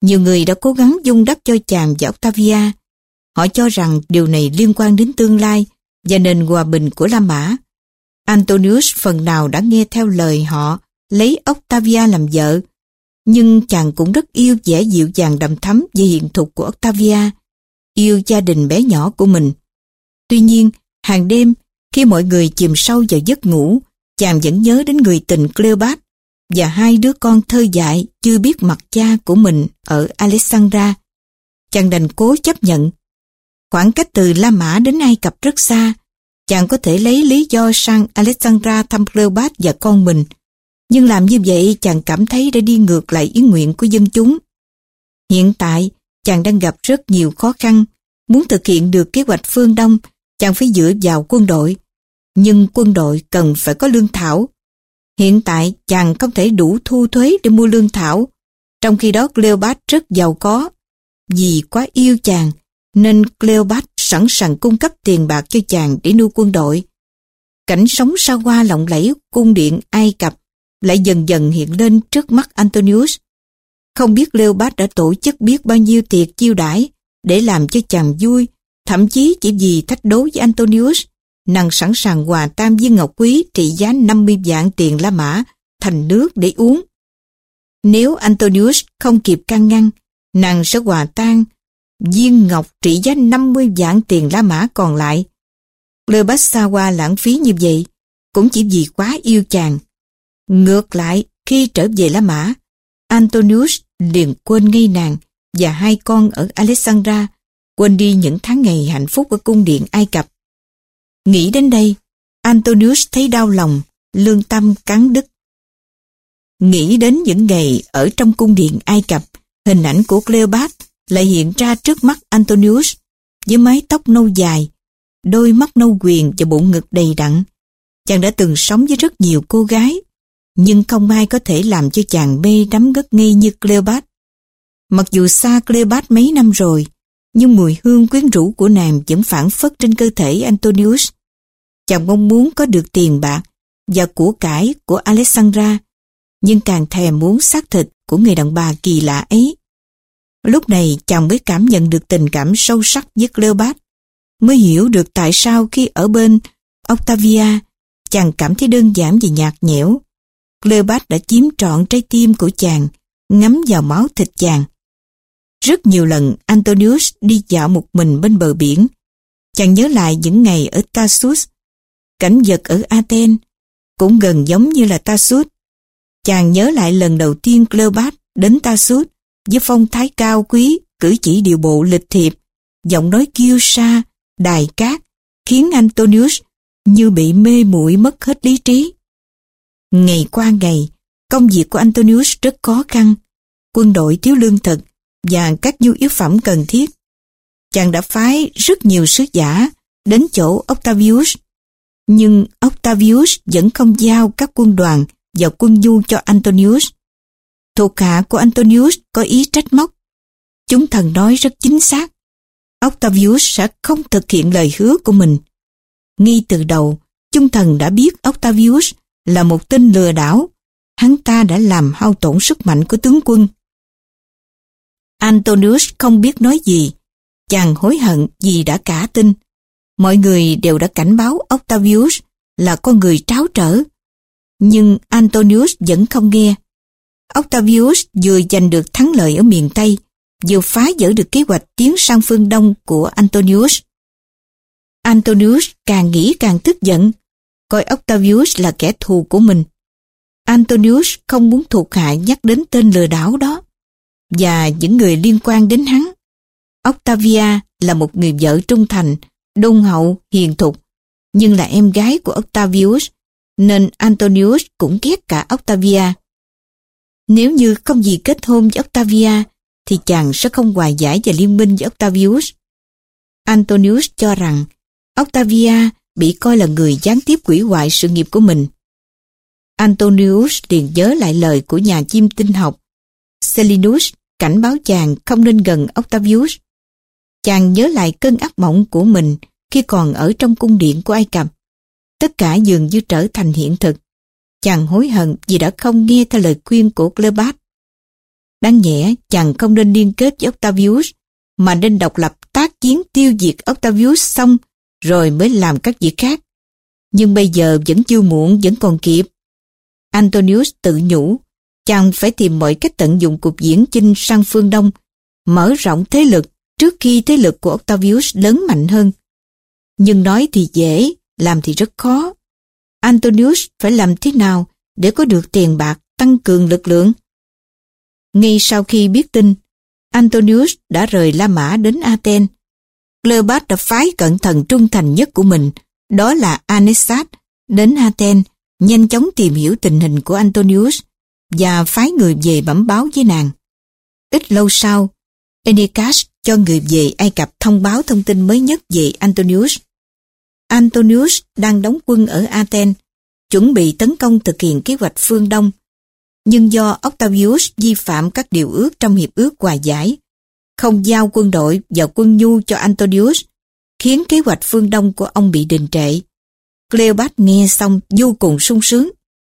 Nhiều người đã cố gắng dung đắp cho chàng và Octavia. Họ cho rằng điều này liên quan đến tương lai và nền hòa bình của La Mã. Antonius phần nào đã nghe theo lời họ lấy Octavia làm vợ. Nhưng chàng cũng rất yêu vẻ dịu dàng đầm thắm về hiện thục của Octavia, yêu gia đình bé nhỏ của mình. Tuy nhiên, hàng đêm, khi mọi người chìm sâu vào giấc ngủ, chàng vẫn nhớ đến người tình Cleopat và hai đứa con thơ dại chưa biết mặt cha của mình ở Alexandra. Chàng đành cố chấp nhận. Khoảng cách từ La Mã đến Ai Cập rất xa, chàng có thể lấy lý do sang Alexandra thăm Cleopat và con mình. Nhưng làm như vậy chàng cảm thấy đã đi ngược lại ý nguyện của dân chúng. Hiện tại, chàng đang gặp rất nhiều khó khăn. Muốn thực hiện được kế hoạch phương Đông, chàng phải dựa vào quân đội. Nhưng quân đội cần phải có lương thảo. Hiện tại chàng không thể đủ thu thuế để mua lương thảo. Trong khi đó Cleopatra rất giàu có. Vì quá yêu chàng, nên Cleopatra sẵn sàng cung cấp tiền bạc cho chàng để nuôi quân đội. Cảnh sống xa hoa lộng lẫy cung điện Ai Cập lại dần dần hiện lên trước mắt Antonius. Không biết Leopold đã tổ chức biết bao nhiêu tiệc chiêu đãi để làm cho chàng vui, thậm chí chỉ vì thách đố với Antonius, nàng sẵn sàng hòa tam viên ngọc quý trị giá 50 vạn tiền La Mã thành nước để uống. Nếu Antonius không kịp can ngăn, nàng sẽ hòa tan viên ngọc trị giá 50 vạn tiền La Mã còn lại. Leopold xa qua lãng phí như vậy, cũng chỉ vì quá yêu chàng. Ngược lại, khi trở về La Mã, Antonius liền quên ngay nàng và hai con ở Alexandra, quên đi những tháng ngày hạnh phúc ở cung điện Ai Cập. Nghĩ đến đây, Antonius thấy đau lòng, lương tâm cắn đứt. Nghĩ đến những ngày ở trong cung điện Ai Cập, hình ảnh của Cleopat lại hiện ra trước mắt Antonius với mái tóc nâu dài, đôi mắt nâu quyền và bụng ngực đầy đặn. Chàng đã từng sống với rất nhiều cô gái, nhưng không ai có thể làm cho chàng mê đắm ngất ngây như Cleopat. Mặc dù xa Cleopat mấy năm rồi, nhưng mùi hương quyến rũ của nàng vẫn phản phất trên cơ thể Antonius. Chàng mong muốn có được tiền bạc và của cải của Alexandra, nhưng càng thèm muốn xác thịt của người đàn bà kỳ lạ ấy. Lúc này chàng mới cảm nhận được tình cảm sâu sắc với Cleopat, mới hiểu được tại sao khi ở bên Octavia, chàng cảm thấy đơn giản và nhạt nhẽo. Cleopat đã chiếm trọn trái tim của chàng, ngắm vào máu thịt chàng. Rất nhiều lần Antonius đi dạo một mình bên bờ biển. Chàng nhớ lại những ngày ở Tarsus, cảnh vật ở Athens, cũng gần giống như là Tarsus. Chàng nhớ lại lần đầu tiên Cleopat đến Tarsus với phong thái cao quý, cử chỉ điều bộ lịch thiệp, giọng nói kiêu sa, đài cát, khiến Antonius như bị mê muội mất hết lý trí. Ngày qua ngày, công việc của Antonius rất khó khăn. Quân đội thiếu lương thực và các nhu yếu phẩm cần thiết. Chàng đã phái rất nhiều sứ giả đến chỗ Octavius. Nhưng Octavius vẫn không giao các quân đoàn và quân du cho Antonius. Thuộc hạ của Antonius có ý trách móc. Chúng thần nói rất chính xác. Octavius sẽ không thực hiện lời hứa của mình. Ngay từ đầu, chúng thần đã biết Octavius là một tên lừa đảo. Hắn ta đã làm hao tổn sức mạnh của tướng quân. Antonius không biết nói gì. Chàng hối hận vì đã cả tin. Mọi người đều đã cảnh báo Octavius là con người tráo trở. Nhưng Antonius vẫn không nghe. Octavius vừa giành được thắng lợi ở miền Tây, vừa phá vỡ được kế hoạch tiến sang phương Đông của Antonius. Antonius càng nghĩ càng tức giận, coi Octavius là kẻ thù của mình. Antonius không muốn thuộc hạ nhắc đến tên lừa đảo đó và những người liên quan đến hắn. Octavia là một người vợ trung thành, đôn hậu, hiền thục, nhưng là em gái của Octavius, nên Antonius cũng ghét cả Octavia. Nếu như không gì kết hôn với Octavia, thì chàng sẽ không hòa giải và liên minh với Octavius. Antonius cho rằng Octavia bị coi là người gián tiếp quỷ hoại sự nghiệp của mình. Antonius liền nhớ lại lời của nhà chim tinh học. Selinus cảnh báo chàng không nên gần Octavius. Chàng nhớ lại cơn ác mộng của mình khi còn ở trong cung điện của Ai Cập. Tất cả dường như trở thành hiện thực. Chàng hối hận vì đã không nghe theo lời khuyên của Cleopat. Đáng nhẽ chàng không nên liên kết với Octavius, mà nên độc lập tác chiến tiêu diệt Octavius xong rồi mới làm các việc khác. Nhưng bây giờ vẫn chưa muộn, vẫn còn kịp. Antonius tự nhủ, chàng phải tìm mọi cách tận dụng cuộc diễn chinh sang phương Đông, mở rộng thế lực trước khi thế lực của Octavius lớn mạnh hơn. Nhưng nói thì dễ, làm thì rất khó. Antonius phải làm thế nào để có được tiền bạc tăng cường lực lượng? Ngay sau khi biết tin, Antonius đã rời La Mã đến Athens. Cleopat đã phái cận thần trung thành nhất của mình, đó là Anesat, đến Athens, nhanh chóng tìm hiểu tình hình của Antonius và phái người về bẩm báo với nàng. Ít lâu sau, Enicas cho người về Ai Cập thông báo thông tin mới nhất về Antonius. Antonius đang đóng quân ở Athens, chuẩn bị tấn công thực hiện kế hoạch phương Đông. Nhưng do Octavius vi phạm các điều ước trong hiệp ước hòa giải, không giao quân đội và quân nhu cho Antonius, khiến kế hoạch phương Đông của ông bị đình trệ. Cleopat nghe xong vô cùng sung sướng,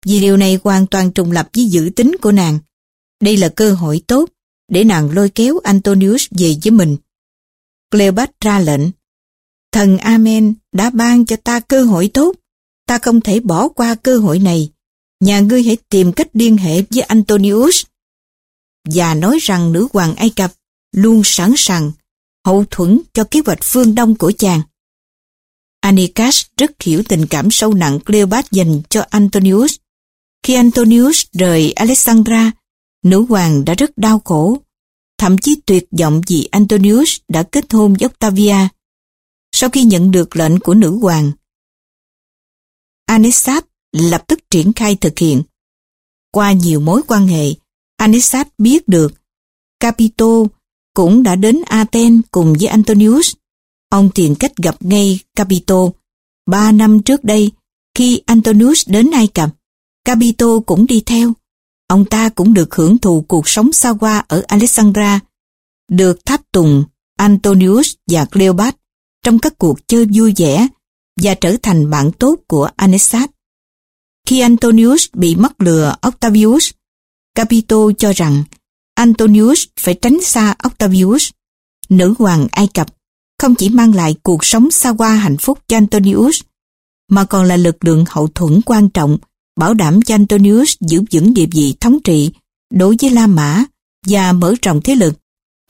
vì điều này hoàn toàn trùng lập với dự tính của nàng. Đây là cơ hội tốt để nàng lôi kéo Antonius về với mình. Cleopat ra lệnh, thần Amen đã ban cho ta cơ hội tốt, ta không thể bỏ qua cơ hội này. Nhà ngươi hãy tìm cách liên hệ với Antonius và nói rằng nữ hoàng Ai Cập luôn sẵn sàng hậu thuẫn cho kế hoạch phương Đông của chàng. Anikas rất hiểu tình cảm sâu nặng Cleopat dành cho Antonius. Khi Antonius rời Alexandra, nữ hoàng đã rất đau khổ, thậm chí tuyệt vọng vì Antonius đã kết hôn với Octavia. Sau khi nhận được lệnh của nữ hoàng, Anesat lập tức triển khai thực hiện. Qua nhiều mối quan hệ, Anesat biết được Capito cũng đã đến Athens cùng với Antonius. Ông tìm cách gặp ngay Capito. Ba năm trước đây, khi Antonius đến Ai Cập, Capito cũng đi theo. Ông ta cũng được hưởng thụ cuộc sống xa hoa ở Alexandra, được tháp tùng Antonius và Cleopat trong các cuộc chơi vui vẻ và trở thành bạn tốt của Anesat. Khi Antonius bị mắc lừa Octavius, Capito cho rằng Antonius phải tránh xa Octavius. Nữ hoàng Ai Cập không chỉ mang lại cuộc sống xa hoa hạnh phúc cho Antonius, mà còn là lực lượng hậu thuẫn quan trọng bảo đảm cho Antonius giữ vững địa vị thống trị đối với La Mã và mở rộng thế lực.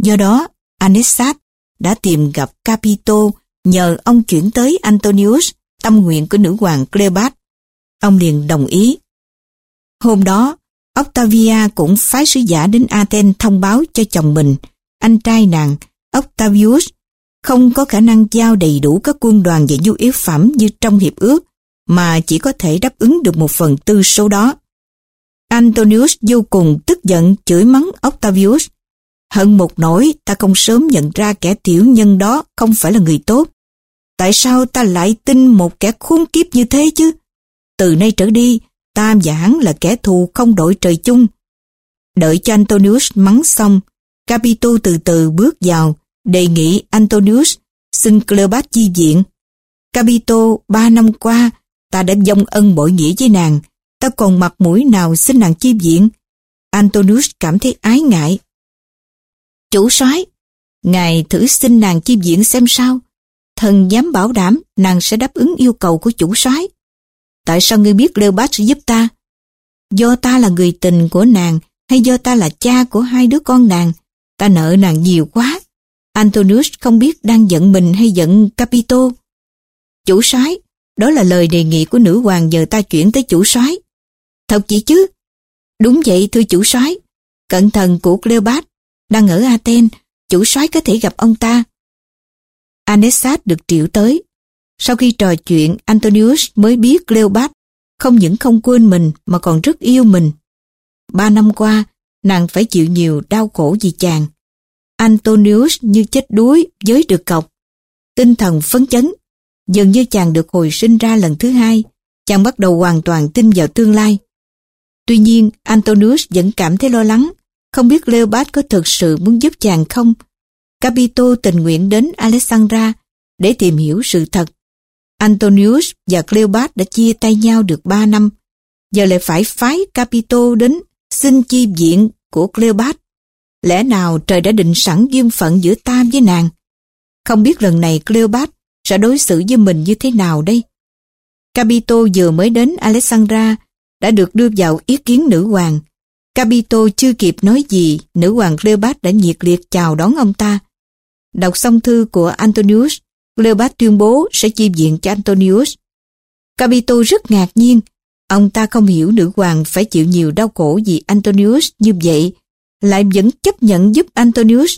Do đó, Anesat đã tìm gặp Capito nhờ ông chuyển tới Antonius tâm nguyện của nữ hoàng Cleopat. Ông liền đồng ý. Hôm đó, Octavia cũng phái sứ giả đến Athens thông báo cho chồng mình, anh trai nàng, Octavius, không có khả năng giao đầy đủ các quân đoàn và nhu yếu phẩm như trong hiệp ước, mà chỉ có thể đáp ứng được một phần tư số đó. Antonius vô cùng tức giận chửi mắng Octavius. Hận một nỗi ta không sớm nhận ra kẻ tiểu nhân đó không phải là người tốt. Tại sao ta lại tin một kẻ khốn kiếp như thế chứ? Từ nay trở đi, tam và hắn là kẻ thù không đội trời chung. Đợi cho Antonius mắng xong, Capito từ từ bước vào, đề nghị Antonius xin Cleopat chi diện Capito ba năm qua, ta đã dông ân bội nghĩa với nàng, ta còn mặt mũi nào xin nàng chi diện Antonius cảm thấy ái ngại. Chủ soái, ngài thử xin nàng chi diện xem sao. Thần dám bảo đảm nàng sẽ đáp ứng yêu cầu của chủ soái. Tại sao ngươi biết Leopold sẽ giúp ta? Do ta là người tình của nàng hay do ta là cha của hai đứa con nàng? Ta nợ nàng nhiều quá. Antonius không biết đang giận mình hay giận Capito. Chủ soái, đó là lời đề nghị của nữ hoàng nhờ ta chuyển tới chủ soái. Thật vậy chứ? Đúng vậy thưa chủ soái. cẩn thận của Cleopat đang ở Athens, chủ soái có thể gặp ông ta. Anesat được triệu tới. Sau khi trò chuyện, Antonius mới biết Cleopat không những không quên mình mà còn rất yêu mình. Ba năm qua, nàng phải chịu nhiều đau khổ vì chàng. Antonius như chết đuối với được cọc. Tinh thần phấn chấn, dường như chàng được hồi sinh ra lần thứ hai, chàng bắt đầu hoàn toàn tin vào tương lai. Tuy nhiên, Antonius vẫn cảm thấy lo lắng, không biết Leopold có thực sự muốn giúp chàng không. Capito tình nguyện đến Alexandra để tìm hiểu sự thật. Antonius và Cleopat đã chia tay nhau được 3 năm, giờ lại phải phái Capito đến xin chi viện của Cleopat. Lẽ nào trời đã định sẵn duyên phận giữa ta với nàng? Không biết lần này Cleopat sẽ đối xử với mình như thế nào đây? Capito vừa mới đến Alexandra đã được đưa vào ý kiến nữ hoàng. Capito chưa kịp nói gì, nữ hoàng Cleopat đã nhiệt liệt chào đón ông ta. Đọc xong thư của Antonius, Cleopat tuyên bố sẽ chi viện cho Antonius. Capito rất ngạc nhiên, ông ta không hiểu nữ hoàng phải chịu nhiều đau khổ vì Antonius như vậy, lại vẫn chấp nhận giúp Antonius.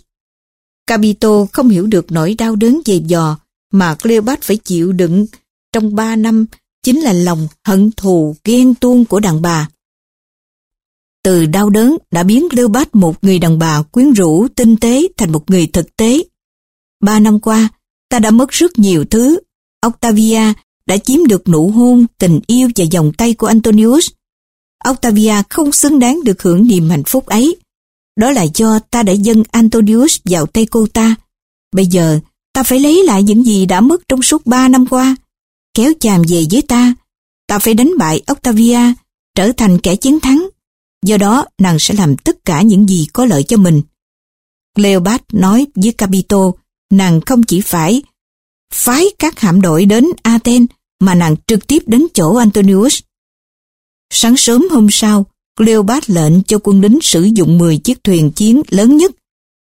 Capito không hiểu được nỗi đau đớn dày dò mà Cleopat phải chịu đựng trong ba năm chính là lòng hận thù ghen tuông của đàn bà. Từ đau đớn đã biến Cleopat một người đàn bà quyến rũ, tinh tế thành một người thực tế. Ba năm qua, ta đã mất rất nhiều thứ. Octavia đã chiếm được nụ hôn, tình yêu và vòng tay của Antonius. Octavia không xứng đáng được hưởng niềm hạnh phúc ấy. Đó là do ta đã dâng Antonius vào tay cô ta. Bây giờ, ta phải lấy lại những gì đã mất trong suốt ba năm qua. Kéo chàm về với ta. Ta phải đánh bại Octavia, trở thành kẻ chiến thắng. Do đó, nàng sẽ làm tất cả những gì có lợi cho mình. Cleopat nói với Capito, nàng không chỉ phải phái các hạm đội đến Athens, mà nàng trực tiếp đến chỗ Antonius. Sáng sớm hôm sau, Cleopat lệnh cho quân lính sử dụng 10 chiếc thuyền chiến lớn nhất.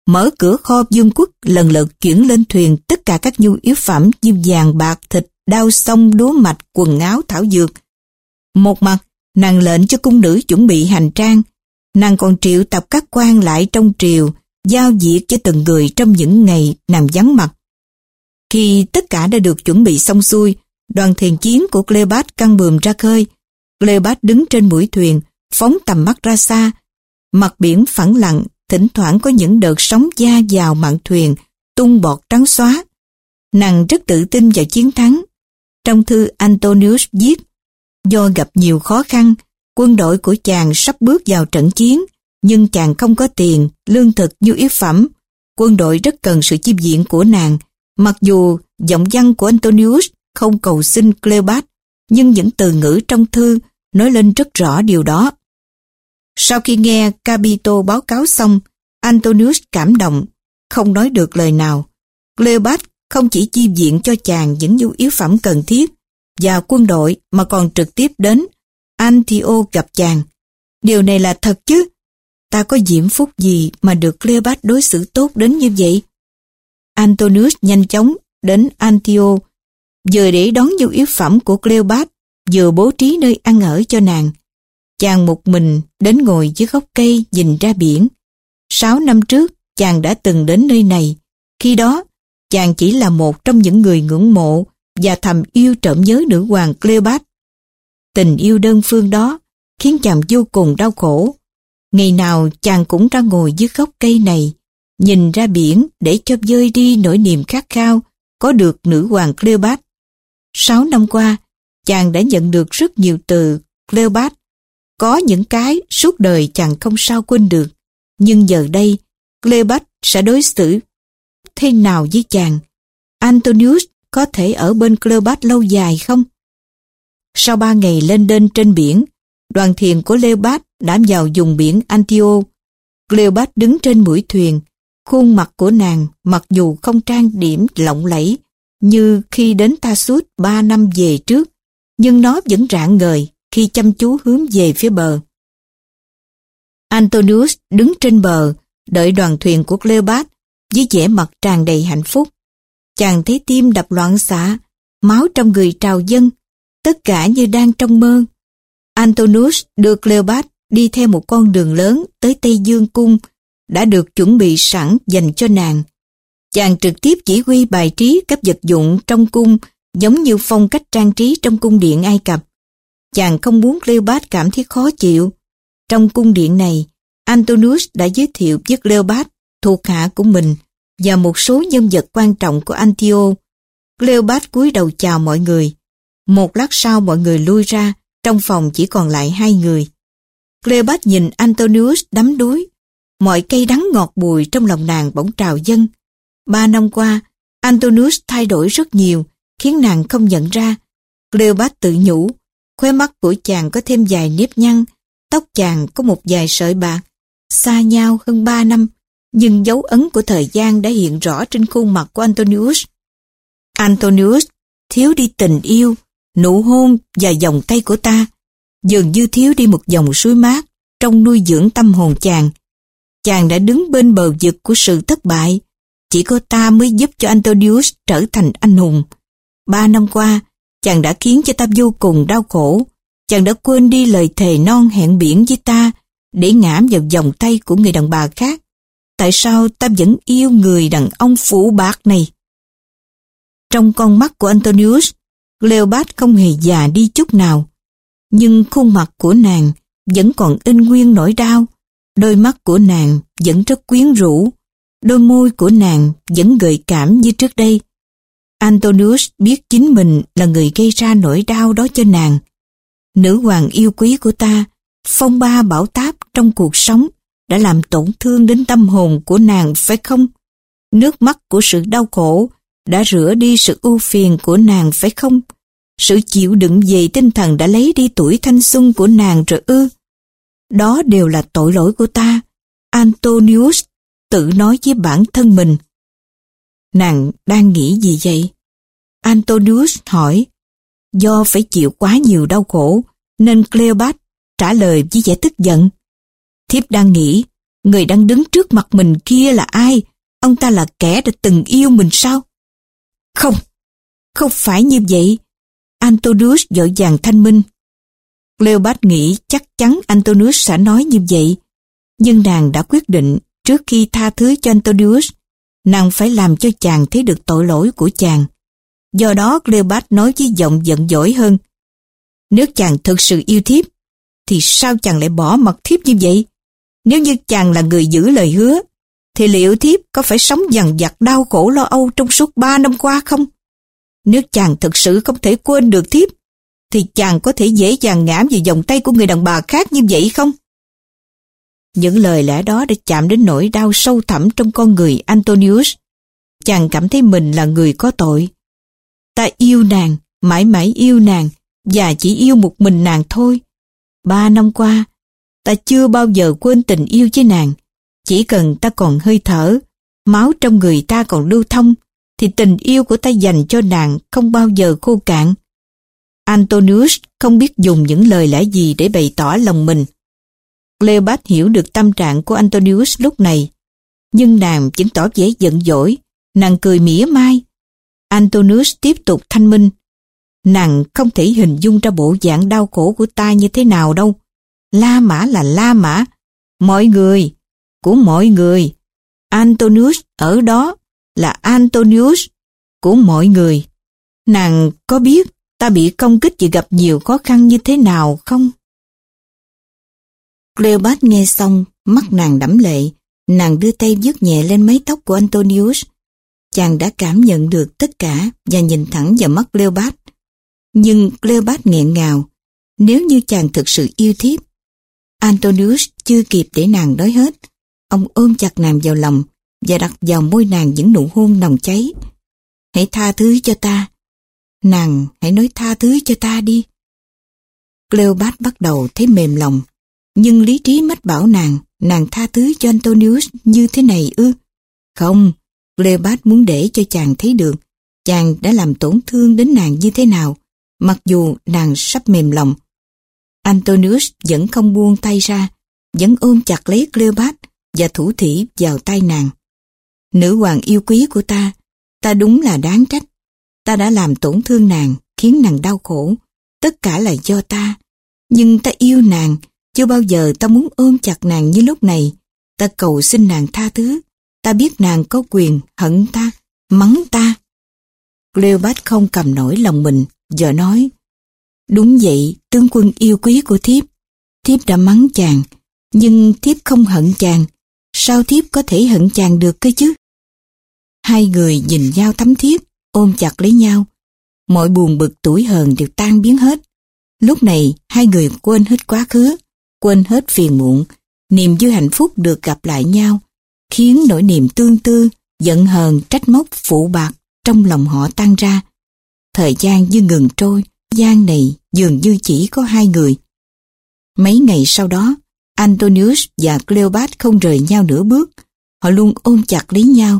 Mở cửa kho dương quốc lần lượt chuyển lên thuyền tất cả các nhu yếu phẩm như vàng bạc thịt, đao sông, lúa mạch, quần áo, thảo dược. Một mặt, nàng lệnh cho cung nữ chuẩn bị hành trang. Nàng còn triệu tập các quan lại trong triều, giao việc cho từng người trong những ngày nàng vắng mặt. Khi tất cả đã được chuẩn bị xong xuôi, đoàn thuyền chiến của Cleopat căng bườm ra khơi. Cleopat đứng trên mũi thuyền, phóng tầm mắt ra xa. Mặt biển phẳng lặng, thỉnh thoảng có những đợt sóng da vào mạn thuyền, tung bọt trắng xóa. Nàng rất tự tin vào chiến thắng. Trong thư Antonius viết, do gặp nhiều khó khăn, quân đội của chàng sắp bước vào trận chiến, nhưng chàng không có tiền, lương thực, nhu yếu phẩm. Quân đội rất cần sự chiêm diện của nàng, mặc dù giọng văn của Antonius không cầu xin Cleopat, nhưng những từ ngữ trong thư nói lên rất rõ điều đó. Sau khi nghe Capito báo cáo xong, Antonius cảm động, không nói được lời nào. Cleopat không chỉ chi diện cho chàng những nhu yếu phẩm cần thiết và quân đội mà còn trực tiếp đến Antio gặp chàng. Điều này là thật chứ? Ta có diễm phúc gì mà được Cleopat đối xử tốt đến như vậy? Antonius nhanh chóng đến Antio, vừa để đón nhu yếu phẩm của Cleopat, vừa bố trí nơi ăn ở cho nàng. Chàng một mình đến ngồi dưới gốc cây nhìn ra biển. Sáu năm trước, chàng đã từng đến nơi này. Khi đó, chàng chỉ là một trong những người ngưỡng mộ và thầm yêu trộm nhớ nữ hoàng Cleopat. Tình yêu đơn phương đó khiến chàng vô cùng đau khổ. Ngày nào chàng cũng ra ngồi dưới gốc cây này, nhìn ra biển để cho vơi đi nỗi niềm khát khao có được nữ hoàng Cleopat. Sáu năm qua, chàng đã nhận được rất nhiều từ Cleopat. Có những cái suốt đời chàng không sao quên được. Nhưng giờ đây, Cleopat sẽ đối xử thế nào với chàng? Antonius có thể ở bên Cleopat lâu dài không? Sau ba ngày lên đên trên biển, đoàn thuyền của Leopard đã vào dùng biển Antio. Cleopat đứng trên mũi thuyền, khuôn mặt của nàng mặc dù không trang điểm lộng lẫy như khi đến ta suốt ba năm về trước, nhưng nó vẫn rạng ngời khi chăm chú hướng về phía bờ. Antonius đứng trên bờ, đợi đoàn thuyền của Cleopat với vẻ mặt tràn đầy hạnh phúc. Chàng thấy tim đập loạn xạ, máu trong người trào dâng, tất cả như đang trong mơ. Antonius đưa Cleopat đi theo một con đường lớn tới Tây Dương Cung đã được chuẩn bị sẵn dành cho nàng. Chàng trực tiếp chỉ huy bài trí các vật dụng trong cung giống như phong cách trang trí trong cung điện Ai Cập. Chàng không muốn Cleopat cảm thấy khó chịu. Trong cung điện này, Antonius đã giới thiệu với Cleopat thuộc hạ của mình và một số nhân vật quan trọng của Antio. Cleopat cúi đầu chào mọi người. Một lát sau mọi người lui ra, trong phòng chỉ còn lại hai người. Cleopat nhìn Antonius đắm đuối. Mọi cây đắng ngọt bùi trong lòng nàng bỗng trào dâng. Ba năm qua, Antonius thay đổi rất nhiều, khiến nàng không nhận ra. Cleopat tự nhủ, khóe mắt của chàng có thêm vài nếp nhăn, tóc chàng có một vài sợi bạc. Xa nhau hơn ba năm, nhưng dấu ấn của thời gian đã hiện rõ trên khuôn mặt của Antonius. Antonius thiếu đi tình yêu, nụ hôn và dòng tay của ta, dường như thiếu đi một dòng suối mát trong nuôi dưỡng tâm hồn chàng. Chàng đã đứng bên bờ vực của sự thất bại, chỉ có ta mới giúp cho Antonius trở thành anh hùng. Ba năm qua, chàng đã khiến cho ta vô cùng đau khổ. Chàng đã quên đi lời thề non hẹn biển với ta để ngãm vào vòng tay của người đàn bà khác. Tại sao ta vẫn yêu người đàn ông phụ bạc này? Trong con mắt của Antonius, Cleopat không hề già đi chút nào. Nhưng khuôn mặt của nàng vẫn còn in nguyên nỗi đau. Đôi mắt của nàng vẫn rất quyến rũ. Đôi môi của nàng vẫn gợi cảm như trước đây. Antonius biết chính mình là người gây ra nỗi đau đó cho nàng. Nữ hoàng yêu quý của ta, phong ba bảo táp trong cuộc sống đã làm tổn thương đến tâm hồn của nàng phải không? Nước mắt của sự đau khổ đã rửa đi sự ưu phiền của nàng phải không? Sự chịu đựng về tinh thần đã lấy đi tuổi thanh xuân của nàng rồi ư? Đó đều là tội lỗi của ta. Antonius tự nói với bản thân mình. Nàng đang nghĩ gì vậy? Antonius hỏi. Do phải chịu quá nhiều đau khổ, nên Cleopat trả lời với vẻ tức giận. Thiếp đang nghĩ, người đang đứng trước mặt mình kia là ai? Ông ta là kẻ đã từng yêu mình sao? Không, không phải như vậy. Antonius dội dàng thanh minh. Cleopat nghĩ chắc chắn Antonius sẽ nói như vậy. Nhưng nàng đã quyết định trước khi tha thứ cho Antonius, nàng phải làm cho chàng thấy được tội lỗi của chàng. Do đó Cleopat nói với giọng giận dỗi hơn. Nếu chàng thực sự yêu thiếp, thì sao chàng lại bỏ mặt thiếp như vậy? Nếu như chàng là người giữ lời hứa, thì liệu thiếp có phải sống dằn vặt đau khổ lo âu trong suốt ba năm qua không? Nếu chàng thực sự không thể quên được thiếp, thì chàng có thể dễ dàng ngã về vòng tay của người đàn bà khác như vậy không? Những lời lẽ đó đã chạm đến nỗi đau sâu thẳm trong con người Antonius. Chàng cảm thấy mình là người có tội. Ta yêu nàng, mãi mãi yêu nàng, và chỉ yêu một mình nàng thôi. Ba năm qua, ta chưa bao giờ quên tình yêu với nàng. Chỉ cần ta còn hơi thở, máu trong người ta còn lưu thông, thì tình yêu của ta dành cho nàng không bao giờ khô cạn. Antonius không biết dùng những lời lẽ gì để bày tỏ lòng mình. Cleopat hiểu được tâm trạng của Antonius lúc này, nhưng nàng chứng tỏ vẻ giận dỗi, nàng cười mỉa mai. Antonius tiếp tục thanh minh, nàng không thể hình dung ra bộ dạng đau khổ của ta như thế nào đâu. La Mã là La Mã, mọi người, của mọi người. Antonius ở đó là Antonius của mọi người. Nàng có biết ta bị công kích và gặp nhiều khó khăn như thế nào không? Cleopat nghe xong, mắt nàng đẫm lệ, nàng đưa tay vuốt nhẹ lên mái tóc của Antonius. Chàng đã cảm nhận được tất cả và nhìn thẳng vào mắt Cleopat. Nhưng Cleopat nghẹn ngào, nếu như chàng thực sự yêu thiếp. Antonius chưa kịp để nàng nói hết. Ông ôm chặt nàng vào lòng và đặt vào môi nàng những nụ hôn nồng cháy. Hãy tha thứ cho ta. Nàng hãy nói tha thứ cho ta đi. Cleopat bắt đầu thấy mềm lòng, nhưng lý trí mách bảo nàng, nàng tha thứ cho Antonius như thế này ư. Không, Cleopat muốn để cho chàng thấy được, chàng đã làm tổn thương đến nàng như thế nào, mặc dù nàng sắp mềm lòng. Antonius vẫn không buông tay ra, vẫn ôm chặt lấy Cleopat và thủ thỉ vào tay nàng. Nữ hoàng yêu quý của ta, ta đúng là đáng trách. Ta đã làm tổn thương nàng, khiến nàng đau khổ. Tất cả là do ta. Nhưng ta yêu nàng, chưa bao giờ ta muốn ôm chặt nàng như lúc này. Ta cầu xin nàng tha thứ. Ta biết nàng có quyền hận ta, mắng ta. Cleopat không cầm nổi lòng mình, giờ nói. Đúng vậy, tướng quân yêu quý của thiếp. Thiếp đã mắng chàng, nhưng thiếp không hận chàng. Sao thiếp có thể hận chàng được cơ chứ? Hai người nhìn nhau thấm thiết, ôm chặt lấy nhau. Mọi buồn bực tuổi hờn đều tan biến hết. Lúc này, hai người quên hết quá khứ, quên hết phiền muộn, niềm vui hạnh phúc được gặp lại nhau, khiến nỗi niềm tương tư, giận hờn, trách móc, phụ bạc trong lòng họ tan ra. Thời gian như ngừng trôi, gian này dường như chỉ có hai người. Mấy ngày sau đó, Antonius và Cleopat không rời nhau nửa bước. Họ luôn ôm chặt lấy nhau,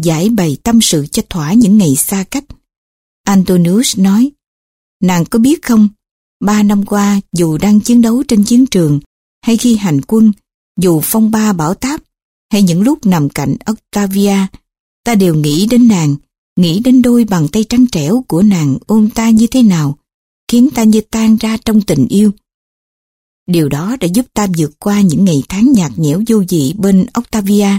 giải bày tâm sự cho thỏa những ngày xa cách. Antonius nói, nàng có biết không, ba năm qua dù đang chiến đấu trên chiến trường hay khi hành quân, dù phong ba bão táp hay những lúc nằm cạnh Octavia, ta đều nghĩ đến nàng, nghĩ đến đôi bàn tay trắng trẻo của nàng ôm ta như thế nào, khiến ta như tan ra trong tình yêu. Điều đó đã giúp ta vượt qua những ngày tháng nhạt nhẽo vô dị bên Octavia,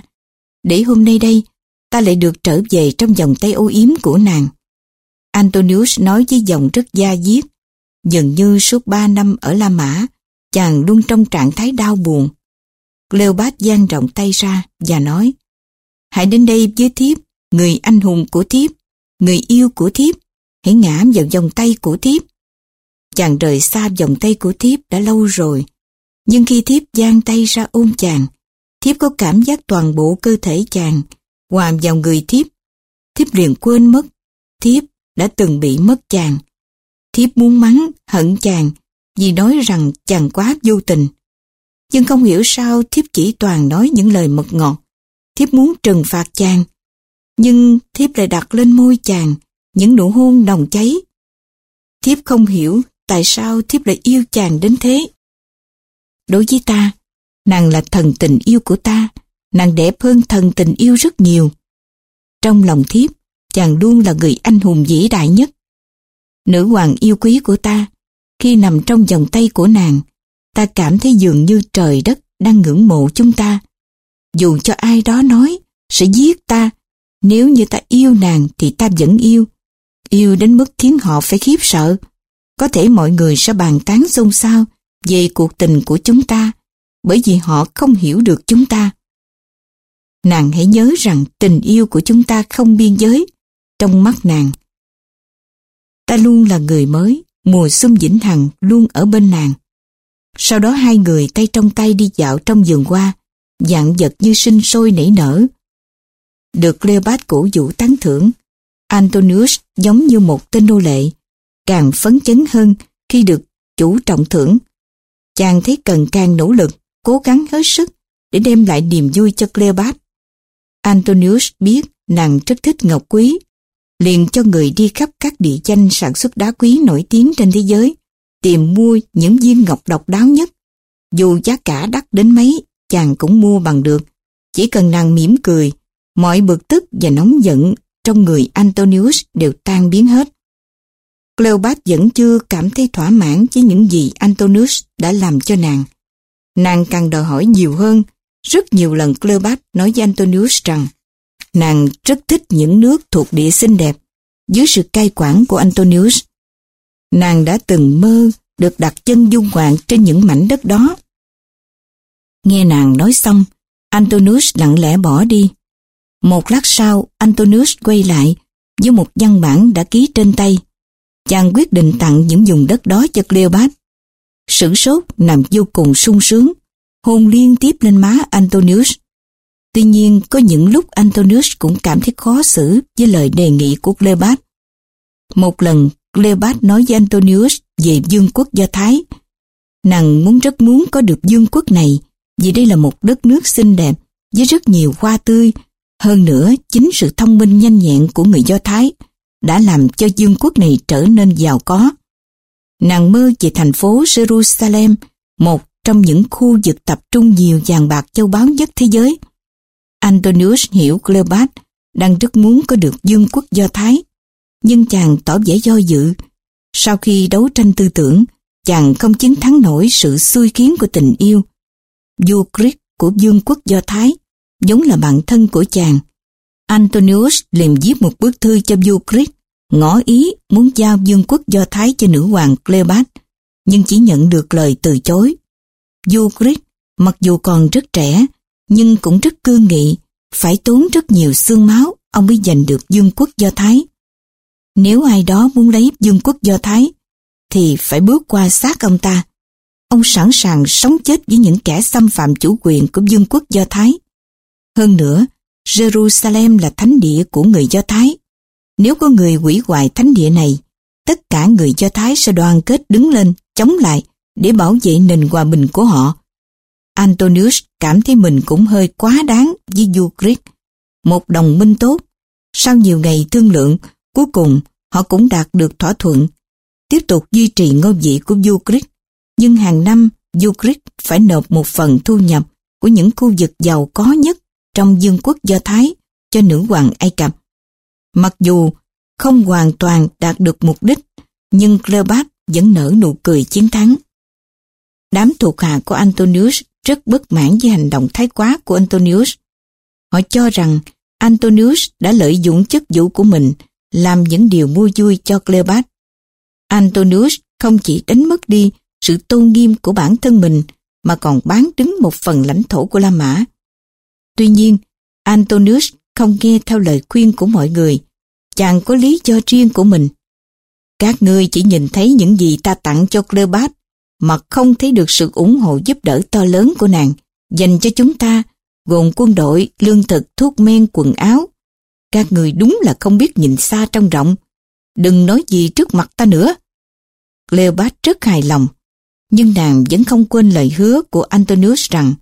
để hôm nay đây ta lại được trở về trong vòng tay ô yếm của nàng. Antonius nói với giọng rất da diết, dường như suốt ba năm ở La Mã, chàng luôn trong trạng thái đau buồn. Cleopat giang rộng tay ra và nói, hãy đến đây với thiếp, người anh hùng của thiếp, người yêu của thiếp, hãy ngã vào vòng tay của thiếp. Chàng rời xa vòng tay của thiếp đã lâu rồi, nhưng khi thiếp giang tay ra ôm chàng, thiếp có cảm giác toàn bộ cơ thể chàng hòa vào người thiếp. Thiếp liền quên mất, thiếp đã từng bị mất chàng. Thiếp muốn mắng, hận chàng vì nói rằng chàng quá vô tình. Nhưng không hiểu sao thiếp chỉ toàn nói những lời mật ngọt. Thiếp muốn trừng phạt chàng, nhưng thiếp lại đặt lên môi chàng những nụ hôn nồng cháy. Thiếp không hiểu tại sao thiếp lại yêu chàng đến thế. Đối với ta, nàng là thần tình yêu của ta, nàng đẹp hơn thần tình yêu rất nhiều. Trong lòng thiếp, chàng luôn là người anh hùng vĩ đại nhất. Nữ hoàng yêu quý của ta, khi nằm trong vòng tay của nàng, ta cảm thấy dường như trời đất đang ngưỡng mộ chúng ta. Dù cho ai đó nói sẽ giết ta, nếu như ta yêu nàng thì ta vẫn yêu. Yêu đến mức khiến họ phải khiếp sợ. Có thể mọi người sẽ bàn tán xôn xao về cuộc tình của chúng ta, bởi vì họ không hiểu được chúng ta. Nàng hãy nhớ rằng tình yêu của chúng ta không biên giới. Trong mắt nàng, ta luôn là người mới, mùa xuân vĩnh hằng luôn ở bên nàng. Sau đó hai người tay trong tay đi dạo trong vườn hoa, dạng vật như sinh sôi nảy nở. Được Cleopat cổ vũ tán thưởng, Antonius giống như một tên nô lệ, càng phấn chấn hơn khi được chủ trọng thưởng. Chàng thấy cần càng nỗ lực, cố gắng hết sức để đem lại niềm vui cho Cleopat. Antonius biết nàng rất thích ngọc quý, liền cho người đi khắp các địa danh sản xuất đá quý nổi tiếng trên thế giới, tìm mua những viên ngọc độc đáo nhất. Dù giá cả đắt đến mấy, chàng cũng mua bằng được. Chỉ cần nàng mỉm cười, mọi bực tức và nóng giận trong người Antonius đều tan biến hết. Cleopat vẫn chưa cảm thấy thỏa mãn với những gì Antonius đã làm cho nàng. Nàng càng đòi hỏi nhiều hơn, rất nhiều lần Cleopat nói với Antonius rằng nàng rất thích những nước thuộc địa xinh đẹp dưới sự cai quản của Antonius. Nàng đã từng mơ được đặt chân dung ngoạn trên những mảnh đất đó. Nghe nàng nói xong, Antonius lặng lẽ bỏ đi. Một lát sau, Antonius quay lại với một văn bản đã ký trên tay. Chàng quyết định tặng những vùng đất đó cho Cleopat. Sửng sốt nằm vô cùng sung sướng hôn liên tiếp lên má Antonius. Tuy nhiên, có những lúc Antonius cũng cảm thấy khó xử với lời đề nghị của Cleopat. Một lần, Cleopat nói với Antonius về vương quốc Do Thái. Nàng muốn rất muốn có được vương quốc này vì đây là một đất nước xinh đẹp với rất nhiều hoa tươi. Hơn nữa, chính sự thông minh nhanh nhẹn của người Do Thái đã làm cho vương quốc này trở nên giàu có. Nàng mơ về thành phố Jerusalem, một trong những khu vực tập trung nhiều vàng bạc châu báu nhất thế giới. Antonius hiểu Cleopat đang rất muốn có được dương quốc Do Thái, nhưng chàng tỏ vẻ do dự. Sau khi đấu tranh tư tưởng, chàng không chiến thắng nổi sự xui khiến của tình yêu. Vua Chris của vương quốc Do Thái, giống là bạn thân của chàng. Antonius liền viết một bức thư cho vua Chris, ngỏ ý muốn giao vương quốc Do Thái cho nữ hoàng Cleopat, nhưng chỉ nhận được lời từ chối. Vua Chris, mặc dù còn rất trẻ, nhưng cũng rất cương nghị, phải tốn rất nhiều xương máu ông mới giành được vương quốc Do Thái. Nếu ai đó muốn lấy vương quốc Do Thái, thì phải bước qua xác ông ta. Ông sẵn sàng sống chết với những kẻ xâm phạm chủ quyền của vương quốc Do Thái. Hơn nữa, Jerusalem là thánh địa của người Do Thái. Nếu có người hủy hoại thánh địa này, tất cả người Do Thái sẽ đoàn kết đứng lên, chống lại để bảo vệ nền hòa bình của họ. Antonius cảm thấy mình cũng hơi quá đáng với vua Greek, một đồng minh tốt. Sau nhiều ngày thương lượng, cuối cùng họ cũng đạt được thỏa thuận, tiếp tục duy trì ngôi vị của vua Greek. Nhưng hàng năm, vua Greek phải nộp một phần thu nhập của những khu vực giàu có nhất trong dương quốc Do Thái cho nữ hoàng Ai Cập. Mặc dù không hoàn toàn đạt được mục đích, nhưng Cleopat vẫn nở nụ cười chiến thắng. Đám thuộc hạ của Antonius rất bất mãn với hành động thái quá của Antonius. Họ cho rằng Antonius đã lợi dụng chức vụ của mình làm những điều mua vui cho Cleopat. Antonius không chỉ đánh mất đi sự tôn nghiêm của bản thân mình mà còn bán đứng một phần lãnh thổ của La Mã. Tuy nhiên, Antonius không nghe theo lời khuyên của mọi người. Chàng có lý do riêng của mình. Các ngươi chỉ nhìn thấy những gì ta tặng cho Cleopat mà không thấy được sự ủng hộ giúp đỡ to lớn của nàng dành cho chúng ta gồm quân đội, lương thực, thuốc men, quần áo. Các người đúng là không biết nhìn xa trong rộng. Đừng nói gì trước mặt ta nữa. Cleopat rất hài lòng, nhưng nàng vẫn không quên lời hứa của Antonius rằng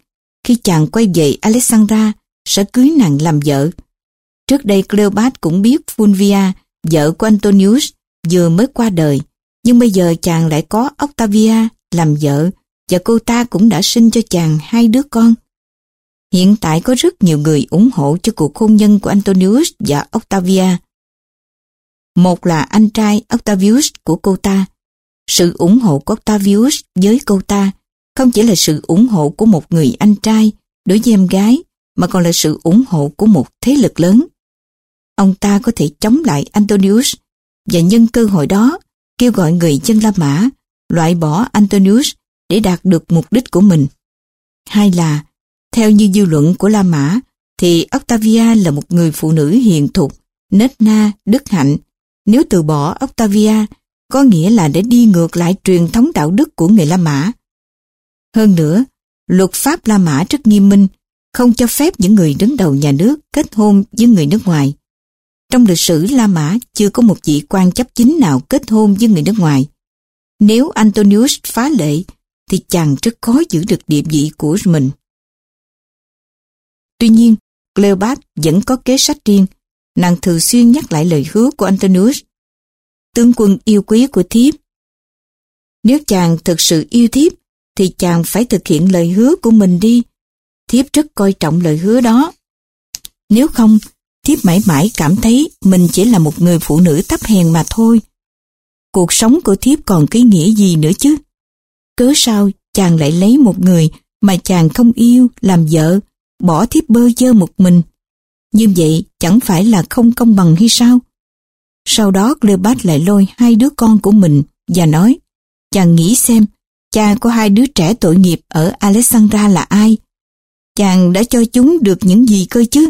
khi chàng quay về Alexandra sẽ cưới nàng làm vợ. Trước đây Cleopat cũng biết Fulvia, vợ của Antonius, vừa mới qua đời, nhưng bây giờ chàng lại có Octavia làm vợ và cô ta cũng đã sinh cho chàng hai đứa con. Hiện tại có rất nhiều người ủng hộ cho cuộc hôn nhân của Antonius và Octavia. Một là anh trai Octavius của cô ta. Sự ủng hộ của Octavius với cô ta không chỉ là sự ủng hộ của một người anh trai đối với em gái, mà còn là sự ủng hộ của một thế lực lớn. Ông ta có thể chống lại Antonius và nhân cơ hội đó kêu gọi người dân La Mã loại bỏ Antonius để đạt được mục đích của mình. Hai là, theo như dư luận của La Mã, thì Octavia là một người phụ nữ hiền thục, nết na, đức hạnh. Nếu từ bỏ Octavia, có nghĩa là để đi ngược lại truyền thống đạo đức của người La Mã. Hơn nữa, luật pháp La Mã rất nghiêm minh, không cho phép những người đứng đầu nhà nước kết hôn với người nước ngoài. Trong lịch sử La Mã chưa có một vị quan chấp chính nào kết hôn với người nước ngoài. Nếu Antonius phá lệ, thì chàng rất khó giữ được địa vị của mình. Tuy nhiên, Cleopat vẫn có kế sách riêng. Nàng thường xuyên nhắc lại lời hứa của Antonius. Tướng quân yêu quý của thiếp. Nếu chàng thực sự yêu thiếp, thì chàng phải thực hiện lời hứa của mình đi. Thiếp rất coi trọng lời hứa đó. Nếu không, thiếp mãi mãi cảm thấy mình chỉ là một người phụ nữ thấp hèn mà thôi cuộc sống của thiếp còn cái nghĩa gì nữa chứ? Cớ sao chàng lại lấy một người mà chàng không yêu làm vợ, bỏ thiếp bơ dơ một mình? Như vậy chẳng phải là không công bằng hay sao? Sau đó Cleopat lại lôi hai đứa con của mình và nói chàng nghĩ xem cha có hai đứa trẻ tội nghiệp ở Alexandra là ai? Chàng đã cho chúng được những gì cơ chứ?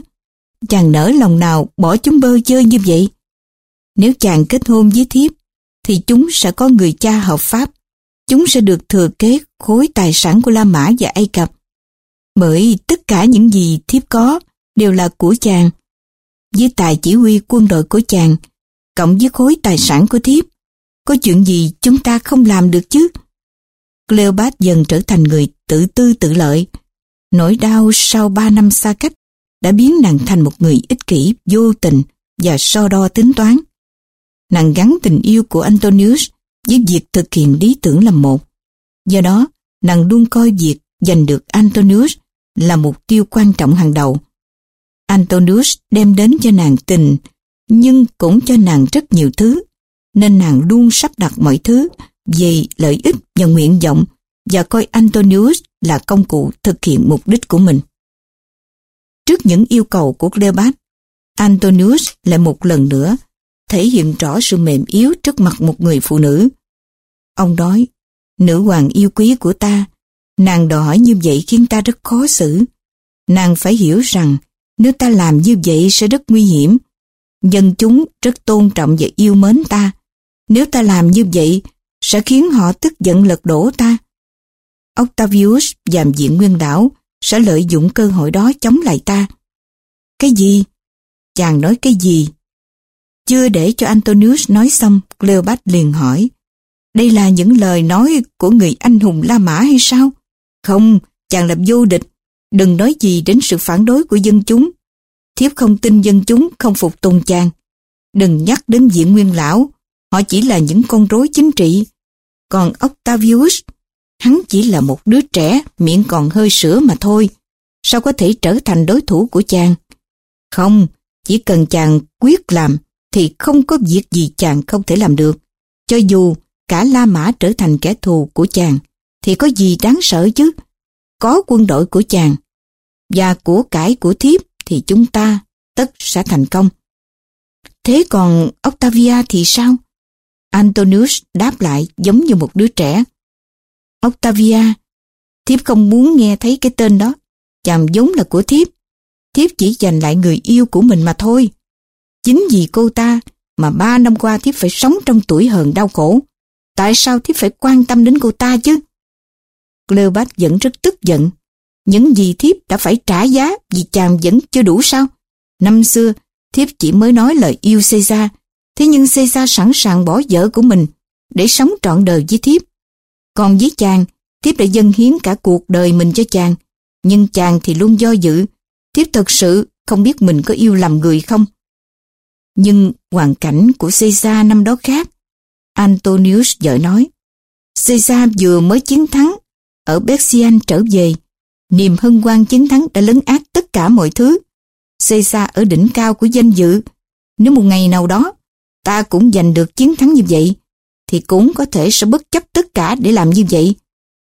Chàng nỡ lòng nào bỏ chúng bơ chơi như vậy? Nếu chàng kết hôn với thiếp thì chúng sẽ có người cha hợp pháp. Chúng sẽ được thừa kế khối tài sản của La Mã và Ai Cập. Bởi tất cả những gì thiếp có đều là của chàng. Với tài chỉ huy quân đội của chàng, cộng với khối tài sản của thiếp, có chuyện gì chúng ta không làm được chứ? Cleopat dần trở thành người tự tư tự lợi. Nỗi đau sau ba năm xa cách đã biến nàng thành một người ích kỷ, vô tình và so đo tính toán nàng gắn tình yêu của Antonius với việc thực hiện lý tưởng là một. Do đó, nàng luôn coi việc giành được Antonius là mục tiêu quan trọng hàng đầu. Antonius đem đến cho nàng tình nhưng cũng cho nàng rất nhiều thứ, nên nàng luôn sắp đặt mọi thứ vì lợi ích và nguyện vọng và coi Antonius là công cụ thực hiện mục đích của mình. Trước những yêu cầu của Cleopat, Antonius lại một lần nữa thể hiện rõ sự mềm yếu trước mặt một người phụ nữ. Ông nói, nữ hoàng yêu quý của ta, nàng đòi hỏi như vậy khiến ta rất khó xử. Nàng phải hiểu rằng nếu ta làm như vậy sẽ rất nguy hiểm. Dân chúng rất tôn trọng và yêu mến ta. Nếu ta làm như vậy sẽ khiến họ tức giận lật đổ ta. Octavius giam diện nguyên đảo sẽ lợi dụng cơ hội đó chống lại ta. Cái gì? Chàng nói cái gì? Chưa để cho Antonius nói xong, Cleopat liền hỏi. Đây là những lời nói của người anh hùng La Mã hay sao? Không, chàng là vô địch. Đừng nói gì đến sự phản đối của dân chúng. Thiếp không tin dân chúng không phục tùng chàng. Đừng nhắc đến diện nguyên lão. Họ chỉ là những con rối chính trị. Còn Octavius, hắn chỉ là một đứa trẻ, miệng còn hơi sữa mà thôi. Sao có thể trở thành đối thủ của chàng? Không, chỉ cần chàng quyết làm, thì không có việc gì chàng không thể làm được. Cho dù cả La Mã trở thành kẻ thù của chàng, thì có gì đáng sợ chứ? Có quân đội của chàng, và của cải của thiếp thì chúng ta tất sẽ thành công. Thế còn Octavia thì sao? Antonius đáp lại giống như một đứa trẻ. Octavia, thiếp không muốn nghe thấy cái tên đó. Chàng giống là của thiếp. Thiếp chỉ dành lại người yêu của mình mà thôi. Chính vì cô ta mà ba năm qua thiếp phải sống trong tuổi hờn đau khổ. Tại sao thiếp phải quan tâm đến cô ta chứ? Cleopat vẫn rất tức giận. Những gì thiếp đã phải trả giá vì chàng vẫn chưa đủ sao? Năm xưa, thiếp chỉ mới nói lời yêu Caesar, thế nhưng Caesar sẵn sàng bỏ vợ của mình để sống trọn đời với thiếp. Còn với chàng, thiếp đã dâng hiến cả cuộc đời mình cho chàng, nhưng chàng thì luôn do dự. Thiếp thật sự không biết mình có yêu làm người không. Nhưng hoàn cảnh của Caesar năm đó khác. Antonius vợ nói, Caesar vừa mới chiến thắng ở Bexian trở về. Niềm hân hoan chiến thắng đã lấn át tất cả mọi thứ. Caesar ở đỉnh cao của danh dự. Nếu một ngày nào đó ta cũng giành được chiến thắng như vậy, thì cũng có thể sẽ bất chấp tất cả để làm như vậy.